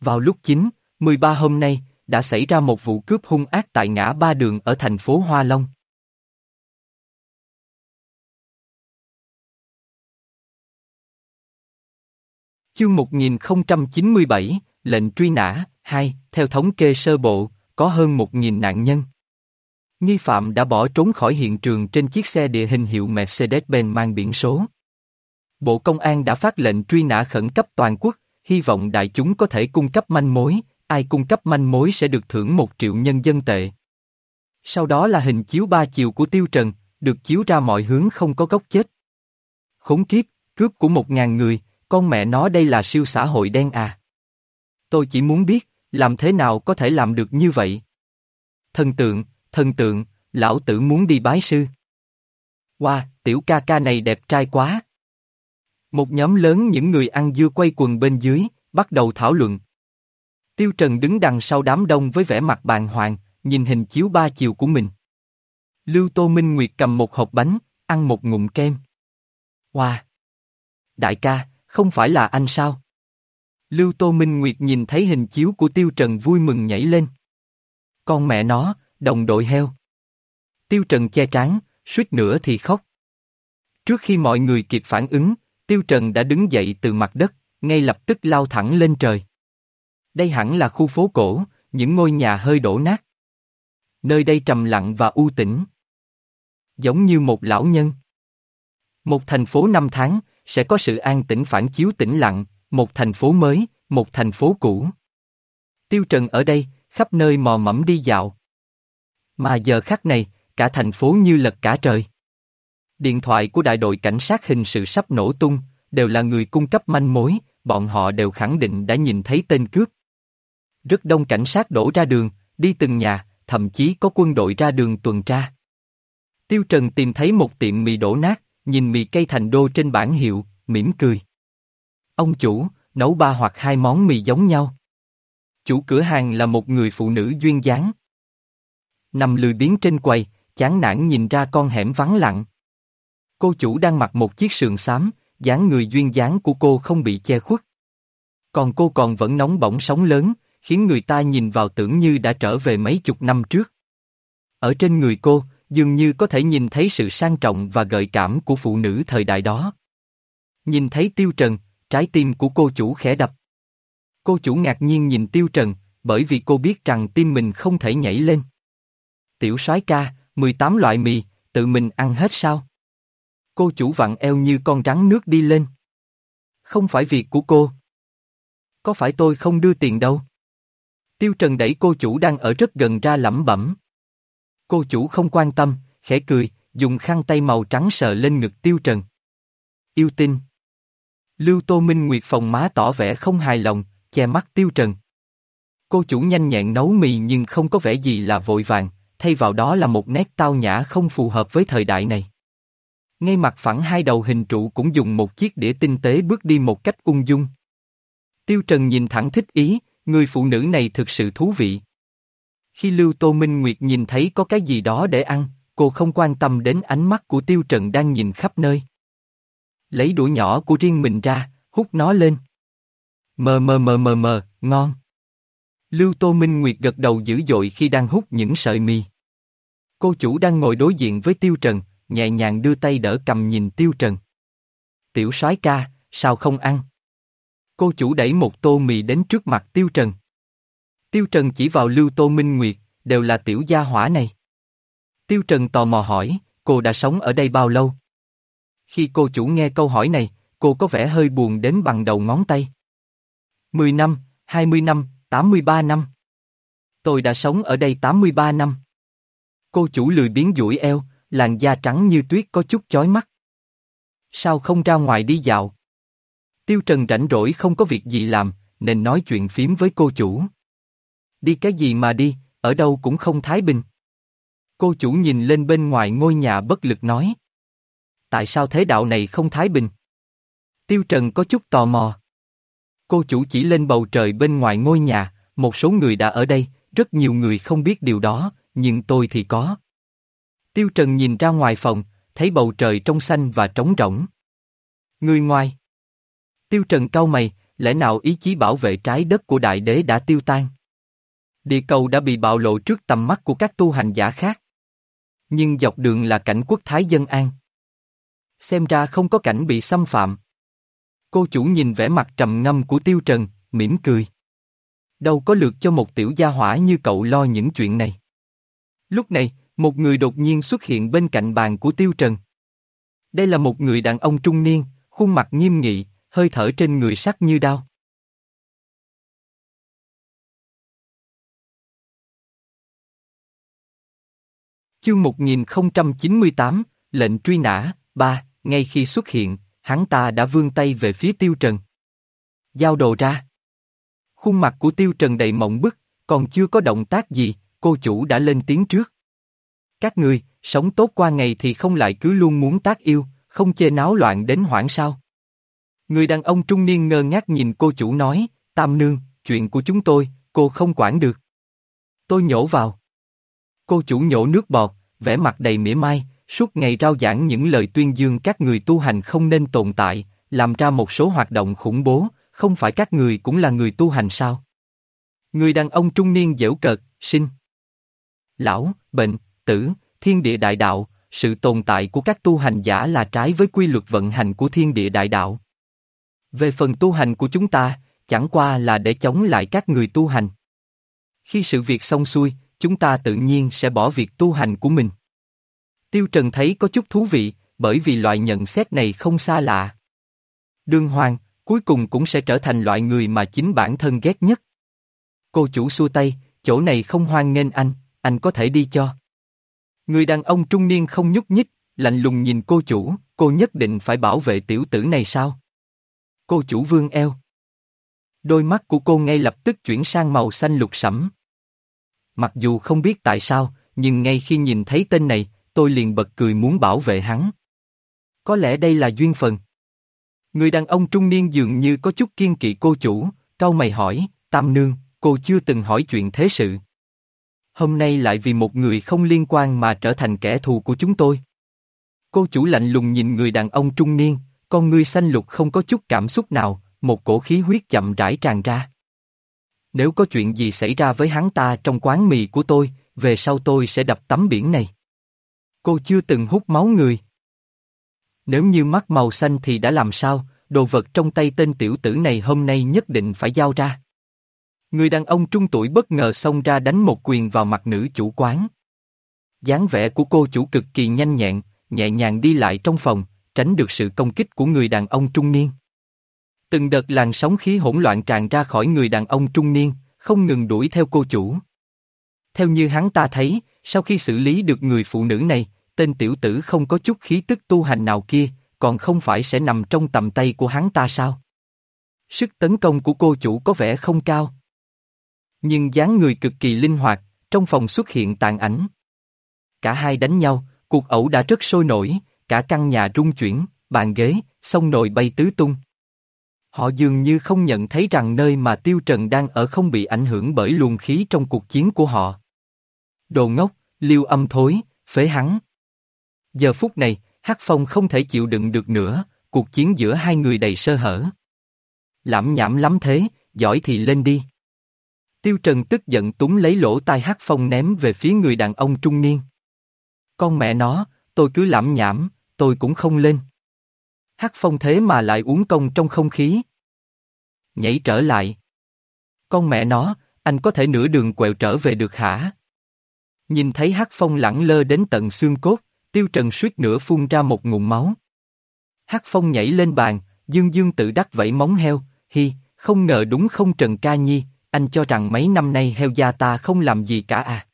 Vào lúc 9, 13 hôm nay, đã xảy ra một vụ cướp hung ác tại ngã ba đường ở thành phố Hoa Long. Chương 1097, lệnh truy nã, 2, theo thống kê sơ bộ, có hơn 1.000 nạn nhân. Nghi phạm đã bỏ trốn khỏi hiện trường trên chiếc xe địa hình hiệu Mercedes-Benz mang biển số. Bộ Công an đã phát lệnh truy nã khẩn cấp toàn quốc, hy vọng đại chúng có thể cung cấp manh mối, ai cung cấp manh mối sẽ được thưởng một triệu nhân dân tệ. Sau đó là hình chiếu ba chiều của Tiêu Trần, được chiếu ra mọi hướng không có gốc chết. Khốn kiếp, cướp của một ngàn người, con mẹ nó đây là siêu xã hội đen à. Tôi chỉ muốn biết, làm thế nào có thể làm được như vậy? Thần tượng, thần tượng, lão tử muốn đi bái sư. Wow, tiểu ca ca này đẹp trai quá. Một nhóm lớn những người ăn dưa quay quần bên dưới, bắt đầu thảo luận. Tiêu Trần đứng đằng sau đám đông với vẻ mặt bàng hoàng, nhìn hình chiếu ba chiều của mình. Lưu Tô Minh Nguyệt cầm một hộp bánh, ăn một ngụm kem. Wow! Đại ca, không phải là anh sao? Lưu Tô Minh Nguyệt nhìn thấy hình chiếu của Tiêu Trần vui mừng nhảy lên. Con mẹ nó, đồng đội heo. Tiêu Trần che trán, suýt nữa thì khóc. Trước khi mọi người kịp phản ứng, Tiêu Trần đã đứng dậy từ mặt đất, ngay lập tức lao thẳng lên trời. Đây hẳn là khu phố cổ, những ngôi nhà hơi đổ nát. Nơi đây trầm lặng và u tĩnh. Giống như một lão nhân. Một thành phố năm tháng, sẽ có sự an tĩnh phản chiếu tĩnh lặng, một thành phố mới, một thành phố cũ. Tiêu Trần ở đây, khắp nơi mò mẫm đi dạo. Mà giờ khắc này, cả thành phố như lật cả trời. Điện thoại của đại đội cảnh sát hình sự sắp nổ tung, đều là người cung cấp manh mối, bọn họ đều khẳng định đã nhìn thấy tên cướp. Rất đông cảnh sát đổ ra đường, đi từng nhà, thậm chí có quân đội ra đường tuần tra. Tiêu Trần tìm thấy một tiệm mì đổ nát, nhìn mì cây thành đô trên bản hiệu, mỉm cười. Ông chủ, nấu ba hoặc hai món mì giống nhau. Chủ cửa hàng là một người phụ nữ duyên dáng. Nằm lười biếng trên quầy, chán nản nhìn ra con hẻm vắng lặng. Cô chủ đang mặc một chiếc sườn xám, dáng người duyên dáng của cô không bị che khuất. Còn cô còn vẫn nóng bỏng sóng lớn, khiến người ta nhìn vào tưởng như đã trở về mấy chục năm trước. Ở trên người cô, dường như có thể nhìn thấy sự sang trọng và gợi cảm của phụ nữ thời đại đó. Nhìn thấy Tiêu Trần, trái tim của cô chủ khẽ đập. Cô chủ ngạc nhiên nhìn Tiêu Trần, bởi vì cô biết rằng tim mình không thể nhảy lên. Tiểu soái ca, 18 loại mì, tự mình ăn hết sao? Cô chủ vặn eo như con rắn nước đi lên. Không phải việc của cô. Có phải tôi không đưa tiền đâu? Tiêu Trần đẩy cô chủ đang ở rất gần ra lẩm bẩm. Cô chủ không quan tâm, khẽ cười, dùng khăn tay màu trắng sờ lên ngực Tiêu Trần. Yêu tinh. Lưu Tô Minh Nguyệt phòng má tỏ vẻ không hài lòng, che mắt Tiêu Trần. Cô chủ nhanh nhẹn nấu mì nhưng không có vẻ gì là vội vàng, thay vào đó là một nét tao nhã không phù hợp với thời đại này. Ngay mặt phẳng hai đầu hình trụ cũng dùng một chiếc đĩa tinh tế bước đi một cách ung dung. Tiêu Trần nhìn thẳng thích ý, người phụ nữ này thực sự thú vị. Khi Lưu Tô Minh Nguyệt nhìn thấy có cái gì đó để ăn, cô không quan tâm đến ánh mắt của Tiêu Trần đang nhìn khắp nơi. Lấy đũa nhỏ của riêng mình ra, hút nó lên. Mờ mờ mờ mờ mờ, ngon. Lưu Tô Minh Nguyệt gật đầu dữ dội khi đang hút những sợi mì. Cô chủ đang ngồi đối diện với Tiêu Trần, nhẹ nhàng đưa tay đỡ cầm nhìn Tiêu Trần. Tiểu soái ca, sao không ăn? Cô chủ đẩy một tô mì đến trước mặt Tiêu Trần. Tiêu Trần chỉ vào Lưu Tô Minh Nguyệt, đều là tiểu gia hỏa này. Tiêu Trần tò mò hỏi, cô đã sống ở đây bao lâu? Khi cô chủ nghe câu hỏi này, cô có vẻ hơi buồn đến bằng đầu ngón tay. 10 năm, 20 năm, 83 năm. Tôi đã sống ở đây 83 năm. Cô chủ lười biến duỗi eo, làn da trắng như tuyết có chút chói mắt. Sao không ra ngoài đi dạo? Tiêu Trần rảnh rỗi không có việc gì làm, nên nói chuyện phím với cô chủ. Đi cái gì mà đi, ở đâu cũng không thái bình. Cô chủ nhìn lên bên ngoài ngôi nhà bất lực nói. Tại sao thế đạo này không thái bình? Tiêu Trần có chút tò mò. Cô chủ chỉ lên bầu trời bên ngoài ngôi nhà, một số người đã ở đây, rất nhiều người không biết điều đó, nhưng tôi thì có. Tiêu Trần nhìn ra ngoài phòng, thấy bầu trời trong xanh và trống rỗng. Người ngoài. Tiêu Trần cau mày, lẽ nào ý chí bảo vệ trái đất của đại đế đã tiêu tan? Địa cầu đã bị bạo lộ trước tầm mắt của các tu hành giả khác. Nhưng dọc đường là cảnh quốc thái dân an. Xem ra không có cảnh bị xâm phạm. Cô chủ nhìn vẻ mặt trầm ngâm của Tiêu Trần, mỉm cười. Đâu có lượt cho một tiểu gia hỏa như cậu lo những chuyện này. Lúc này, một người đột nhiên xuất hiện bên cạnh bàn của Tiêu Trần. Đây là một người đàn ông trung niên, khuôn mặt nghiêm nghị, hơi thở trên người sắc như đao. Chương 1098, lệnh truy nã, ba, ngay khi xuất hiện, hắn ta đã vươn tay về phía Tiêu Trần. Giao đồ ra. Khuôn mặt của Tiêu Trần đầy mộng bức, còn chưa có động tác gì, cô chủ đã lên tiếng trước. Các người, sống tốt qua ngày thì không lại cứ luôn muốn tác yêu, không chê náo loạn đến hoảng sao. Người đàn ông trung niên ngơ ngác nhìn cô chủ nói, Tam Nương, chuyện của chúng tôi, cô không quản được. Tôi nhổ vào. Cô chủ nhổ nước bọt, vẻ mặt đầy mỉa mai, suốt ngày rao giảng những lời tuyên dương các người tu hành không nên tồn tại, làm ra một số hoạt động khủng bố, không phải các người cũng là người tu hành sao? Người đàn ông trung niên dễu cợt, sinh. Lão, bệnh, tử, thiên địa đại đạo, sự tồn tại của các tu hành giả là trái với quy luật vận hành của thiên địa đại đạo. Về phần tu hành của chúng ta, chẳng qua là để chống lại các người tu hành. Khi sự việc xong xuôi, chúng ta tự nhiên sẽ bỏ việc tu hành của mình. Tiêu Trần thấy có chút thú vị, bởi vì loại nhận xét này không xa lạ. Đương Hoàng, cuối cùng cũng sẽ trở thành loại người mà chính bản thân ghét nhất. Cô chủ xua tay, chỗ này không hoan nghênh anh, anh có thể đi cho. Người đàn ông trung niên không nhúc nhích, lạnh lùng nhìn cô chủ, cô nhất định phải bảo vệ tiểu tử này sao? Cô chủ vương eo. Đôi mắt của cô ngay lập tức chuyển sang màu xanh lục sẫm. Mặc dù không biết tại sao, nhưng ngay khi nhìn thấy tên này, tôi liền bật cười muốn bảo vệ hắn. Có lẽ đây là duyên phần. Người đàn ông trung niên dường như có chút kiên kỵ cô chủ, cau mày hỏi, Tam Nương, cô chưa từng hỏi chuyện thế sự. Hôm nay lại vì một người không liên quan mà trở thành kẻ thù của chúng tôi. Cô chủ lạnh lùng nhìn người đàn ông trung niên, con ngươi xanh lục không có chút cảm xúc nào, một cổ khí huyết chậm rãi tràn ra. Nếu có chuyện gì xảy ra với hắn ta trong quán mì của tôi, về sau tôi sẽ đập tấm biển này. Cô chưa từng hút máu người. Nếu như mắt màu xanh thì đã làm sao, đồ vật trong tay tên tiểu tử này hôm nay nhất định phải giao ra. Người đàn ông trung tuổi bất ngờ xông ra đánh một quyền vào mặt nữ chủ quán. dáng vẻ của cô chủ cực kỳ nhanh nhẹn, nhẹ nhàng đi lại trong phòng, tránh được sự công kích của người đàn ông trung niên. Từng đợt làn sóng khí hỗn loạn tràn ra khỏi người đàn ông trung niên, không ngừng đuổi theo cô chủ. Theo như hắn ta thấy, sau khi xử lý được người phụ nữ này, tên tiểu tử không có chút khí tức tu hành nào kia, còn không phải sẽ nằm trong tầm tay của hắn ta sao? Sức tấn công của cô chủ có vẻ không cao. Nhưng dáng người cực kỳ linh hoạt, trong phòng xuất hiện tàn ảnh. Cả hai đánh nhau, cuộc ẩu đã rất sôi nổi, cả căn nhà rung chuyển, bàn ghế, sông nồi bay tứ tung. Họ dường như không nhận thấy rằng nơi mà Tiêu Trần đang ở không bị ảnh hưởng bởi luồng khí trong cuộc chiến của họ. Đồ ngốc, liêu âm thối, phế hắn. Giờ phút này, Hắc Phong không thể chịu đựng được nữa, cuộc chiến giữa hai người đầy sơ hở. Lãm nhảm lắm thế, giỏi thì lên đi. Tiêu Trần tức giận túng lấy lỗ tai Hắc Phong ném về phía người đàn ông trung niên. Con mẹ nó, tôi cứ lãm nhảm, tôi cũng không lên. Hắc Phong thế mà lại uống công trong không khí. Nhảy trở lại. Con mẹ nó, anh có thể nửa đường quẹo trở về được hả? Nhìn thấy Hắc Phong lẳng lơ đến tận xương cốt, Tiêu Trần suýt nữa phun ra một ngụm máu. Hắc Phong nhảy lên bàn, dương dương tự đắc vẫy móng heo, hi, không ngờ đúng không Trần Ca Nhi, anh cho rằng mấy năm nay heo gia ta không làm gì cả à.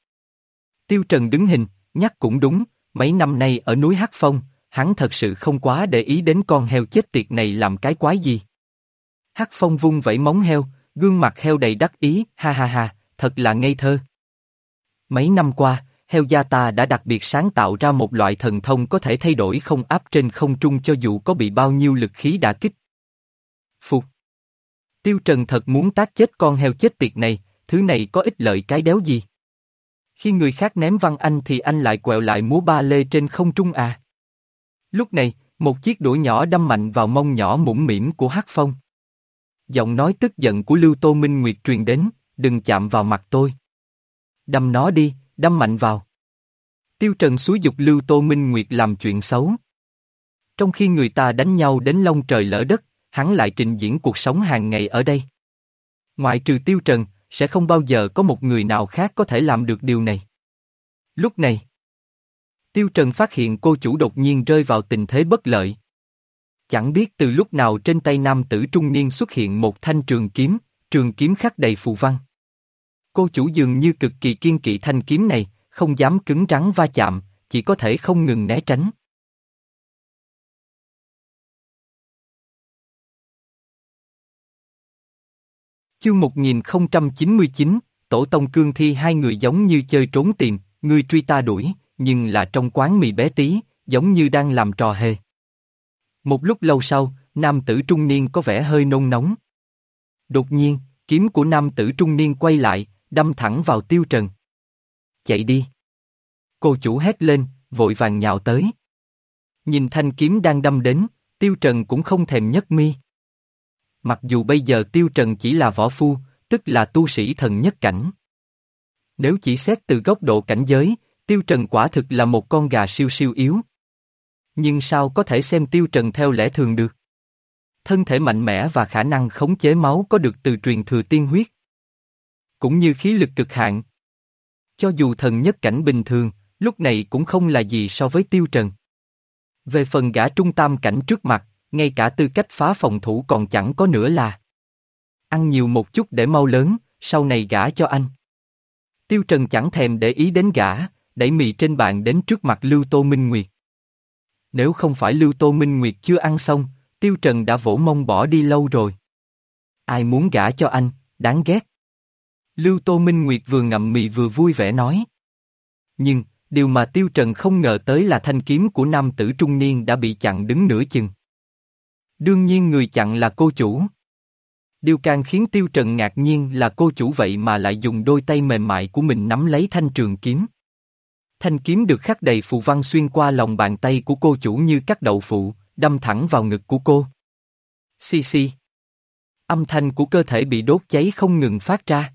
Tiêu Trần đứng hình, nhắc cũng đúng, mấy năm nay ở núi Hắc Phong, hắn thật sự không quá để ý đến con heo chết tiệt này làm cái quái gì. Hắc Phong vung vẫy móng heo, gương mặt heo đầy đắc ý, ha ha ha, thật là ngây thơ. Mấy năm qua, heo gia ta đã đặc biệt sáng tạo ra một loại thần thông có thể thay đổi không áp trên không trung cho dù có bị bao nhiêu lực khí đả kích. Phục. Tiêu Trần thật muốn tác chết con heo chết tiệt này, thứ này có ích lợi cái đéo gì. Khi người khác ném văn anh thì anh lại quẹo lại múa ba lê trên không trung à. Lúc này, một chiếc đũa nhỏ đâm mạnh vào mông nhỏ mũm mỉm của Hắc Phong. Giọng nói tức giận của Lưu Tô Minh Nguyệt truyền đến, đừng chạm vào mặt tôi. Đâm nó đi, đâm mạnh vào. Tiêu Trần xúi dục Lưu Tô Minh Nguyệt làm chuyện xấu. Trong khi người ta đánh nhau đến lông trời lỡ đất, hắn lại trình diễn cuộc sống hàng ngày ở đây. Ngoại trừ Tiêu Trần, sẽ không bao giờ có một người nào khác có thể làm được điều này. Lúc này, Tiêu Trần phát hiện cô chủ đột nhiên rơi vào tình thế bất lợi. Chẳng biết từ lúc nào trên tay nam tử trung niên xuất hiện một thanh trường kiếm, trường kiếm khắc đầy phù văn. Cô chủ dường như cực kỳ kiên kỵ thanh kiếm này, không dám cứng rắn va chạm, chỉ có thể không ngừng né tránh. Chương 1099, Tổ Tông Cương Thi hai người giống như chơi trốn tìm, người truy ta đuổi, nhưng là trong quán mì bé tí, giống như đang làm trò hề. Một lúc lâu sau, nam tử trung niên có vẻ hơi nôn nóng. Đột nhiên, kiếm của nam tử trung niên quay lại, đâm thẳng vào tiêu trần. Chạy đi. Cô chủ hét lên, vội vàng nhào tới. Nhìn thanh kiếm đang đâm đến, tiêu trần cũng không thèm nhấc mi. Mặc dù bây giờ tiêu trần chỉ là võ phu, tức là tu sĩ thần nhất cảnh. Nếu chỉ xét từ góc độ cảnh giới, tiêu trần quả thực là một con gà siêu siêu yếu. Nhưng sao có thể xem tiêu trần theo lẽ thường được? Thân thể mạnh mẽ và khả năng khống chế máu có được từ truyền thừa tiên huyết. Cũng như khí lực cực hạn. Cho dù thần nhất cảnh bình thường, lúc này cũng không là gì so với tiêu trần. Về phần gã trung tam cảnh trước mặt, ngay cả tư cách phá phòng thủ còn chẳng có nữa là. Ăn nhiều một chút để mau lớn, sau này gã cho anh. Tiêu Trần chẳng thèm để ý đến gã, đẩy mì trên bàn đến trước mặt Lưu Tô Minh Nguyệt. Nếu không phải Lưu Tô Minh Nguyệt chưa ăn xong, Tiêu Trần đã vỗ mông bỏ đi lâu rồi. Ai muốn gả cho anh, đáng ghét. Lưu Tô Minh Nguyệt vừa ngậm mì vừa vui vẻ nói. Nhưng, điều mà Tiêu Trần không ngờ tới là thanh kiếm của nam tử trung niên đã bị chặn đứng nửa chừng. Đương nhiên người chặn là cô chủ. Điều càng khiến Tiêu Trần ngạc nhiên là cô chủ vậy mà lại dùng đôi tay mềm mại của mình nắm lấy thanh trường kiếm. Thanh kiếm được khắc đầy phù văn xuyên qua lòng bàn tay của cô chủ như cắt đậu phụ, đâm thẳng vào ngực của cô. Xì xì. Âm thanh của cơ thể bị đốt cháy không ngừng phát ra.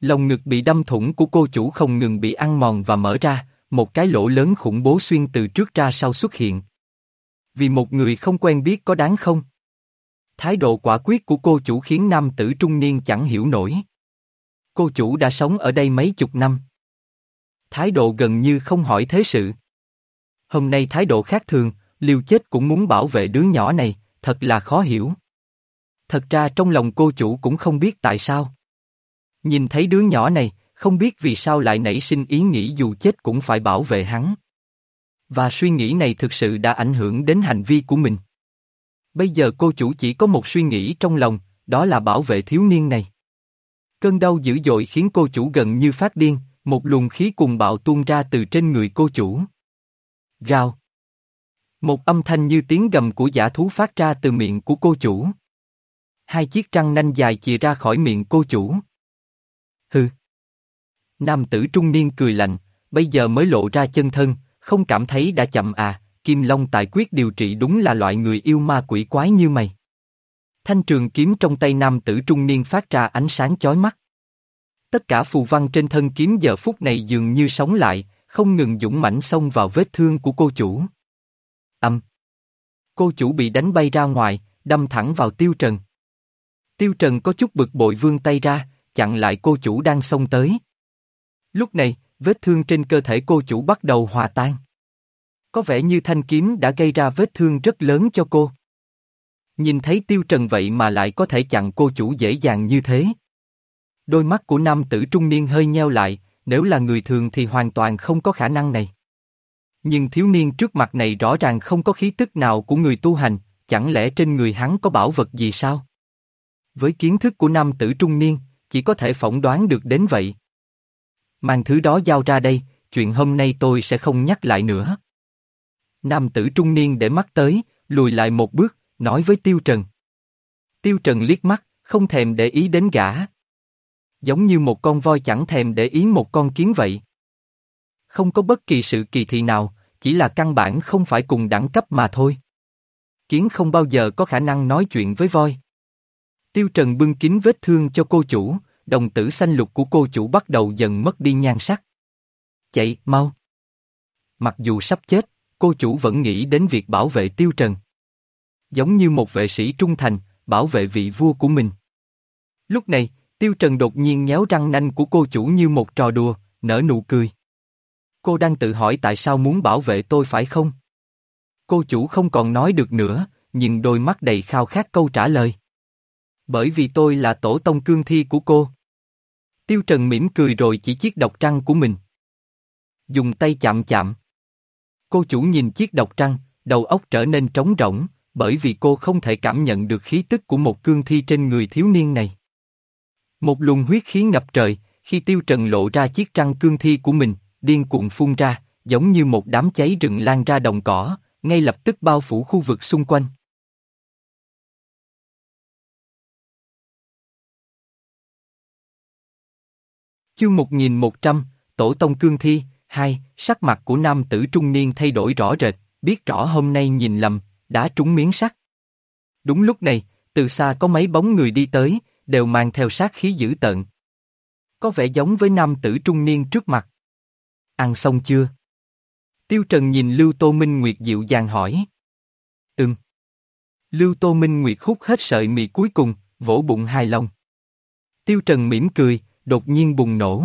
Lòng ngực bị đâm thủng của cô chủ không ngừng bị ăn mòn và mở ra, một cái lỗ lớn khủng bố xuyên từ trước ra sau xuất hiện. Vì một người không quen biết có đáng không? Thái độ quả quyết của cô chủ khiến nam tử trung niên chẳng hiểu nổi. Cô chủ đã sống ở đây mấy chục năm. Thái độ gần như không hỏi thế sự. Hôm nay thái độ khác thường, liều chết cũng muốn bảo vệ đứa nhỏ này, thật là khó hiểu. Thật ra trong lòng cô chủ cũng không biết tại sao. Nhìn thấy đứa nhỏ này, không biết vì sao lại nảy sinh ý nghĩ dù chết cũng phải bảo vệ hắn. Và suy nghĩ này thực sự đã ảnh hưởng đến hành vi của mình. Bây giờ cô chủ chỉ có một suy nghĩ trong lòng, đó là bảo vệ thiếu niên này. Cơn đau dữ dội khiến cô chủ gần như phát điên, một luồng khí cùng bạo tuôn ra từ trên người cô chủ. Rào, Một âm thanh như tiếng gầm của giả thú phát ra từ miệng của cô chủ. Hai chiếc răng nanh dài chìa ra khỏi miệng cô chủ. Hừ. Nam tử trung niên cười lạnh, bây giờ mới lộ ra chân thân, không cảm thấy đã chậm à, Kim Long tại quyết điều trị đúng là loại người yêu ma quỷ quái như mày. Thanh trường kiếm trong tay nam tử trung niên phát ra ánh sáng chói mắt. Tất cả phù văn trên thân kiếm giờ phút này dường như sống lại, không ngừng dũng mãnh xông vào vết thương của cô chủ. Âm. Cô chủ bị đánh bay ra ngoài, đâm thẳng vào Tiêu Trần. Tiêu Trần có chút bực bội vươn tay ra, chặn lại cô chủ đang xông tới. Lúc này, vết thương trên cơ thể cô chủ bắt đầu hòa tan. Có vẻ như thanh kiếm đã gây ra vết thương rất lớn cho cô. Nhìn thấy Tiêu Trần vậy mà lại có thể chặn cô chủ dễ dàng như thế. Đôi mắt của nam tử trung niên hơi nheo lại, nếu là người thường thì hoàn toàn không có khả năng này. Nhưng thiếu niên trước mặt này rõ ràng không có khí tức nào của người tu hành, chẳng lẽ trên người hắn có bảo vật gì sao? Với kiến thức của nam tử trung niên, chỉ có thể phỏng đoán được đến vậy. Mang thứ đó giao ra đây, chuyện hôm nay tôi sẽ không nhắc lại nữa. Nam tử trung niên để mắt tới, lùi lại một bước, nói với Tiêu Trần. Tiêu Trần liếc mắt, không thèm để ý đến gã. Giống như một con voi chẳng thèm để ý một con kiến vậy. Không có bất kỳ sự kỳ thị nào, chỉ là căn bản không phải cùng đẳng cấp mà thôi. Kiến không bao giờ có khả năng nói chuyện với voi. Tiêu Trần bưng kín vết thương cho cô chủ, đồng tử xanh lục của cô chủ bắt đầu dần mất đi nhan sắc. Chạy, mau. Mặc dù sắp chết, cô chủ vẫn nghĩ đến việc bảo vệ Tiêu Trần. Giống như một vệ sĩ trung thành, bảo vệ vị vua của mình. Lúc này, Tiêu Trần đột nhiên nhéo răng nanh của cô chủ như một trò đùa, nở nụ cười. Cô đang tự hỏi tại sao muốn bảo vệ tôi phải không? Cô chủ không còn nói được nữa, nhìn đôi mắt đầy khao khát câu trả lời. Bởi vì tôi là tổ tông cương thi của cô. Tiêu Trần mỉm cười rồi chỉ chiếc độc trăng của mình. Dùng tay chạm chạm. Cô chủ nhìn chiếc độc trăng, đầu óc trở nên trống rỗng, bởi vì cô không thể cảm nhận được khí tức của một cương thi trên người thiếu niên này. Một luồng huyết khí ngập trời, khi Tiêu Trần lộ ra chiếc trăng cương thi của mình, điên cuộn phun ra, giống như một đám cháy rừng lan ra đồng cỏ, ngay lập tức bao phủ khu vực xung quanh. Chương 1100, Tổ Tông Cương Thi, 2, sắc mặt của nam tử trung niên thay đổi rõ rệt, biết rõ hôm nay nhìn lầm, đã trúng miếng sắt. Đúng lúc này, từ xa có mấy bóng người đi tới, đều mang theo sát khí dữ tợn. Có vẻ giống với nam tử trung niên trước mặt. Ăn xong chưa? Tiêu Trần nhìn Lưu Tô Minh Nguyệt dịu dàng hỏi. Ừm. Lưu Tô Minh Nguyệt hút hết sợi mì cuối cùng, vỗ bụng hài lòng. Tiêu Trần mỉm cười, đột nhiên bùng nổ.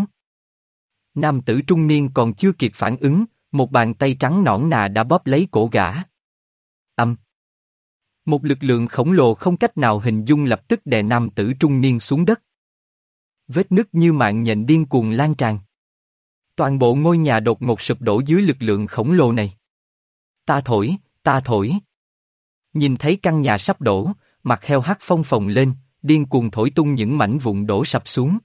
Nam tử trung niên còn chưa kịp phản ứng, một bàn tay trắng nõn nà đã bóp lấy cổ gã. Một lực lượng khổng lồ không cách nào hình dung lập tức đè nam tử trung niên xuống đất. Vết nứt như mạng nhện điên cuồng lan tràn. Toàn bộ ngôi nhà đột ngột sụp đổ dưới lực lượng khổng lồ này. Ta thổi, ta thổi. Nhìn thấy căn nhà sắp đổ, mặt heo hắt phong phồng lên, điên cuồng thổi tung những mảnh vụn đổ sập xuống.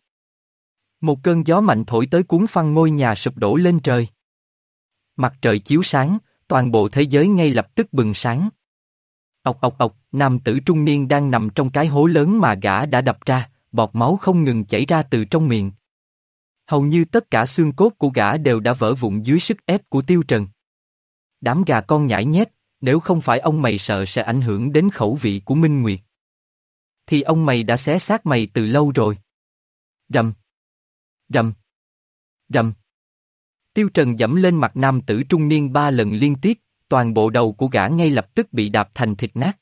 Một cơn gió mạnh thổi tới cuốn phăng ngôi nhà sụp đổ lên trời. Mặt trời chiếu sáng, toàn bộ thế giới ngay lập tức bừng sáng. Ọc ọc ọc, nam tử trung niên đang nằm trong cái hố lớn mà gã đã đập ra, bọt máu không ngừng chảy ra từ trong miệng. Hầu như tất cả xương cốt của gã đều đã vỡ vụn dưới sức ép của tiêu trần. Đám gà con nhảy nhét, nếu không phải ông mày sợ sẽ ảnh hưởng đến khẩu vị của Minh Nguyệt. Thì ông mày đã xé xác mày từ lâu rồi. Rầm. Rầm. Rầm. Tiêu Trần dẫm lên mặt nam tử trung niên ba lần liên tiếp, toàn bộ đầu của gã ngay lập tức bị đạp thành thịt nát.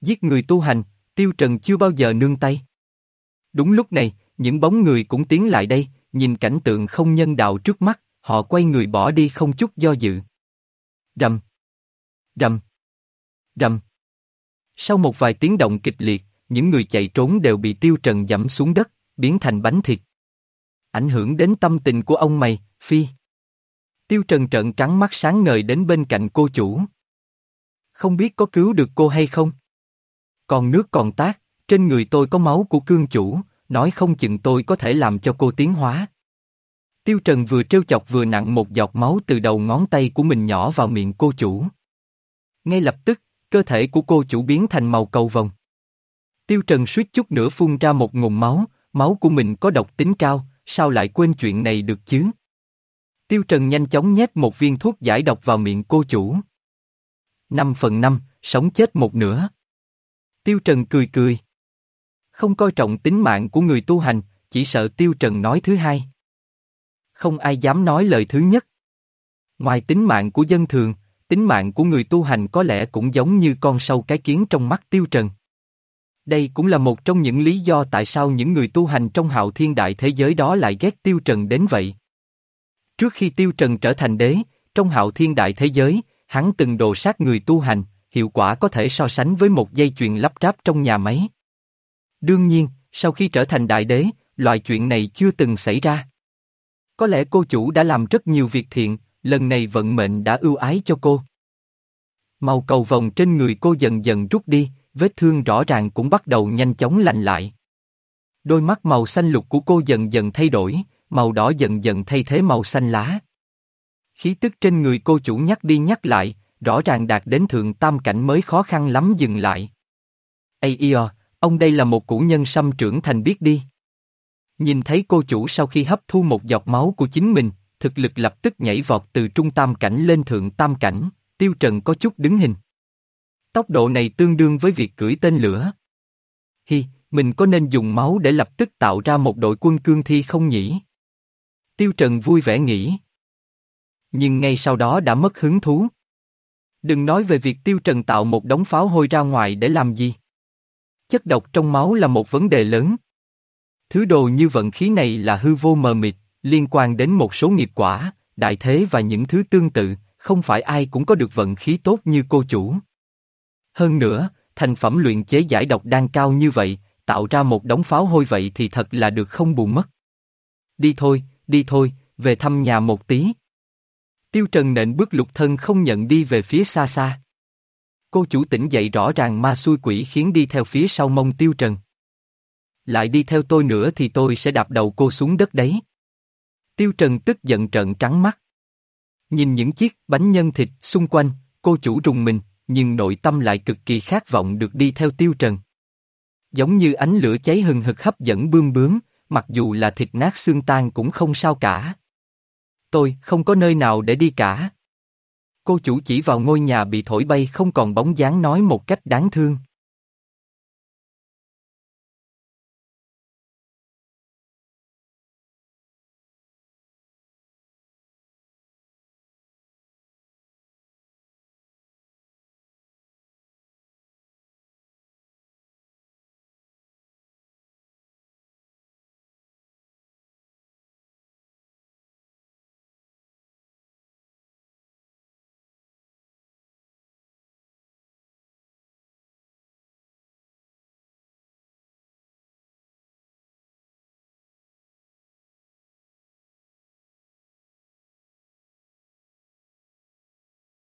Giết người tu hành, Tiêu Trần chưa bao giờ nương tay. Đúng lúc này, những bóng người cũng tiến lại đây, nhìn cảnh tượng không nhân đạo trước mắt, họ quay người bỏ đi không chút do dự. Rầm. Rầm. Rầm. Sau một vài tiếng động kịch liệt, những người chạy trốn đều bị Tiêu Trần dẫm xuống đất, biến thành bánh thịt. Ảnh hưởng đến tâm tình của ông mày, Phi. Tiêu Trần trợn trắng mắt sáng ngời đến bên cạnh cô chủ. Không biết có cứu được cô hay không? Còn nước còn tác, trên người tôi có máu của cương chủ, nói không chừng tôi có thể làm cho cô tiến hóa. Tiêu Trần vừa trêu chọc vừa nặng một giọt máu từ đầu ngón tay của mình nhỏ vào miệng cô chủ. Ngay lập tức, cơ thể của cô chủ biến thành màu cầu vồng. Tiêu Trần suýt chút nữa phun ra một ngụm máu, máu của mình có độc tính cao, sao lại quên chuyện này được chứ? Tiêu Trần nhanh chóng nhét một viên thuốc giải độc vào miệng cô chủ. năm phần năm, sống chết một nửa. Tiêu Trần cười cười. Không coi trọng tính mạng của người tu hành, chỉ sợ Tiêu Trần nói thứ hai. Không ai dám nói lời thứ nhất. Ngoài tính mạng của dân thường, tính mạng của người tu hành có lẽ cũng giống như con sâu cái kiến trong mắt Tiêu Trần. Đây cũng là một trong những lý do tại sao những người tu hành trong hạo thiên đại thế giới đó lại ghét Tiêu Trần đến vậy. Trước khi Tiêu Trần trở thành đế, trong hạo thiên đại thế giới, hắn từng đồ sát người tu hành, hiệu quả có thể so sánh với một dây chuyền lắp ráp trong nhà máy. Đương nhiên, sau khi trở thành đại đế, loại chuyện này chưa từng xảy ra. Có lẽ cô chủ đã làm rất nhiều việc thiện, lần này vận mệnh đã ưu ái cho cô. Màu cầu vòng trên người cô dần dần rút đi, vết thương rõ ràng cũng bắt đầu nhanh chóng lành lại. Đôi mắt màu xanh lục của cô dần dần thay đổi, màu đỏ dần dần thay thế màu xanh lá. Khí tức trên người cô chủ nhắc đi nhắc lại, rõ ràng đạt đến thượng tam cảnh mới khó khăn lắm dừng lại. Ây Io, ông đây là một củ nhân sâm trưởng thành biết đi. Nhìn thấy cô chủ sau khi hấp thu một giọt máu của chính mình, thực lực lập tức nhảy vọt từ trung tam cảnh lên thượng tam cảnh, tiêu trần có chút đứng hình. Tốc độ này tương đương với việc cưỡi tên lửa. Hi, mình có nên dùng máu để lập tức tạo ra một đội quân cương thi không nhỉ? Tiêu Trần vui vẻ nghĩ. Nhưng ngay sau đó đã mất hứng thú. Đừng nói về việc Tiêu Trần tạo một đống pháo hôi ra ngoài để làm gì. Chất độc trong máu là một vấn đề lớn. Thứ đồ như vận khí này là hư vô mờ mịt, liên quan đến một số nghiệp quả, đại thế và những thứ tương tự, không phải ai cũng có được vận khí tốt như cô chủ. Hơn nữa, thành phẩm luyện chế giải độc đang cao như vậy, tạo ra một đống pháo hôi vậy thì thật là được không bù mất. Đi thôi, đi thôi, về thăm nhà một tí. Tiêu Trần nện bước lục thân không nhận đi về phía xa xa. Cô chủ tỉnh dậy rõ ràng ma xui quỷ khiến đi theo phía sau mông Tiêu Trần. Lại đi theo tôi nữa thì tôi sẽ đạp đầu cô xuống đất đấy. Tiêu Trần tức giận trợn trắng mắt. Nhìn những chiếc bánh nhân thịt xung quanh, cô chủ rùng mình, nhưng nội tâm lại cực kỳ khát vọng được đi theo Tiêu Trần. Giống như ánh lửa cháy hừng hực hấp dẫn bươm bướm, mặc dù là thịt nát xương tan cũng không sao cả. Tôi không có nơi nào để đi cả. Cô chủ chỉ vào ngôi nhà bị thổi bay không còn bóng dáng nói một cách đáng thương.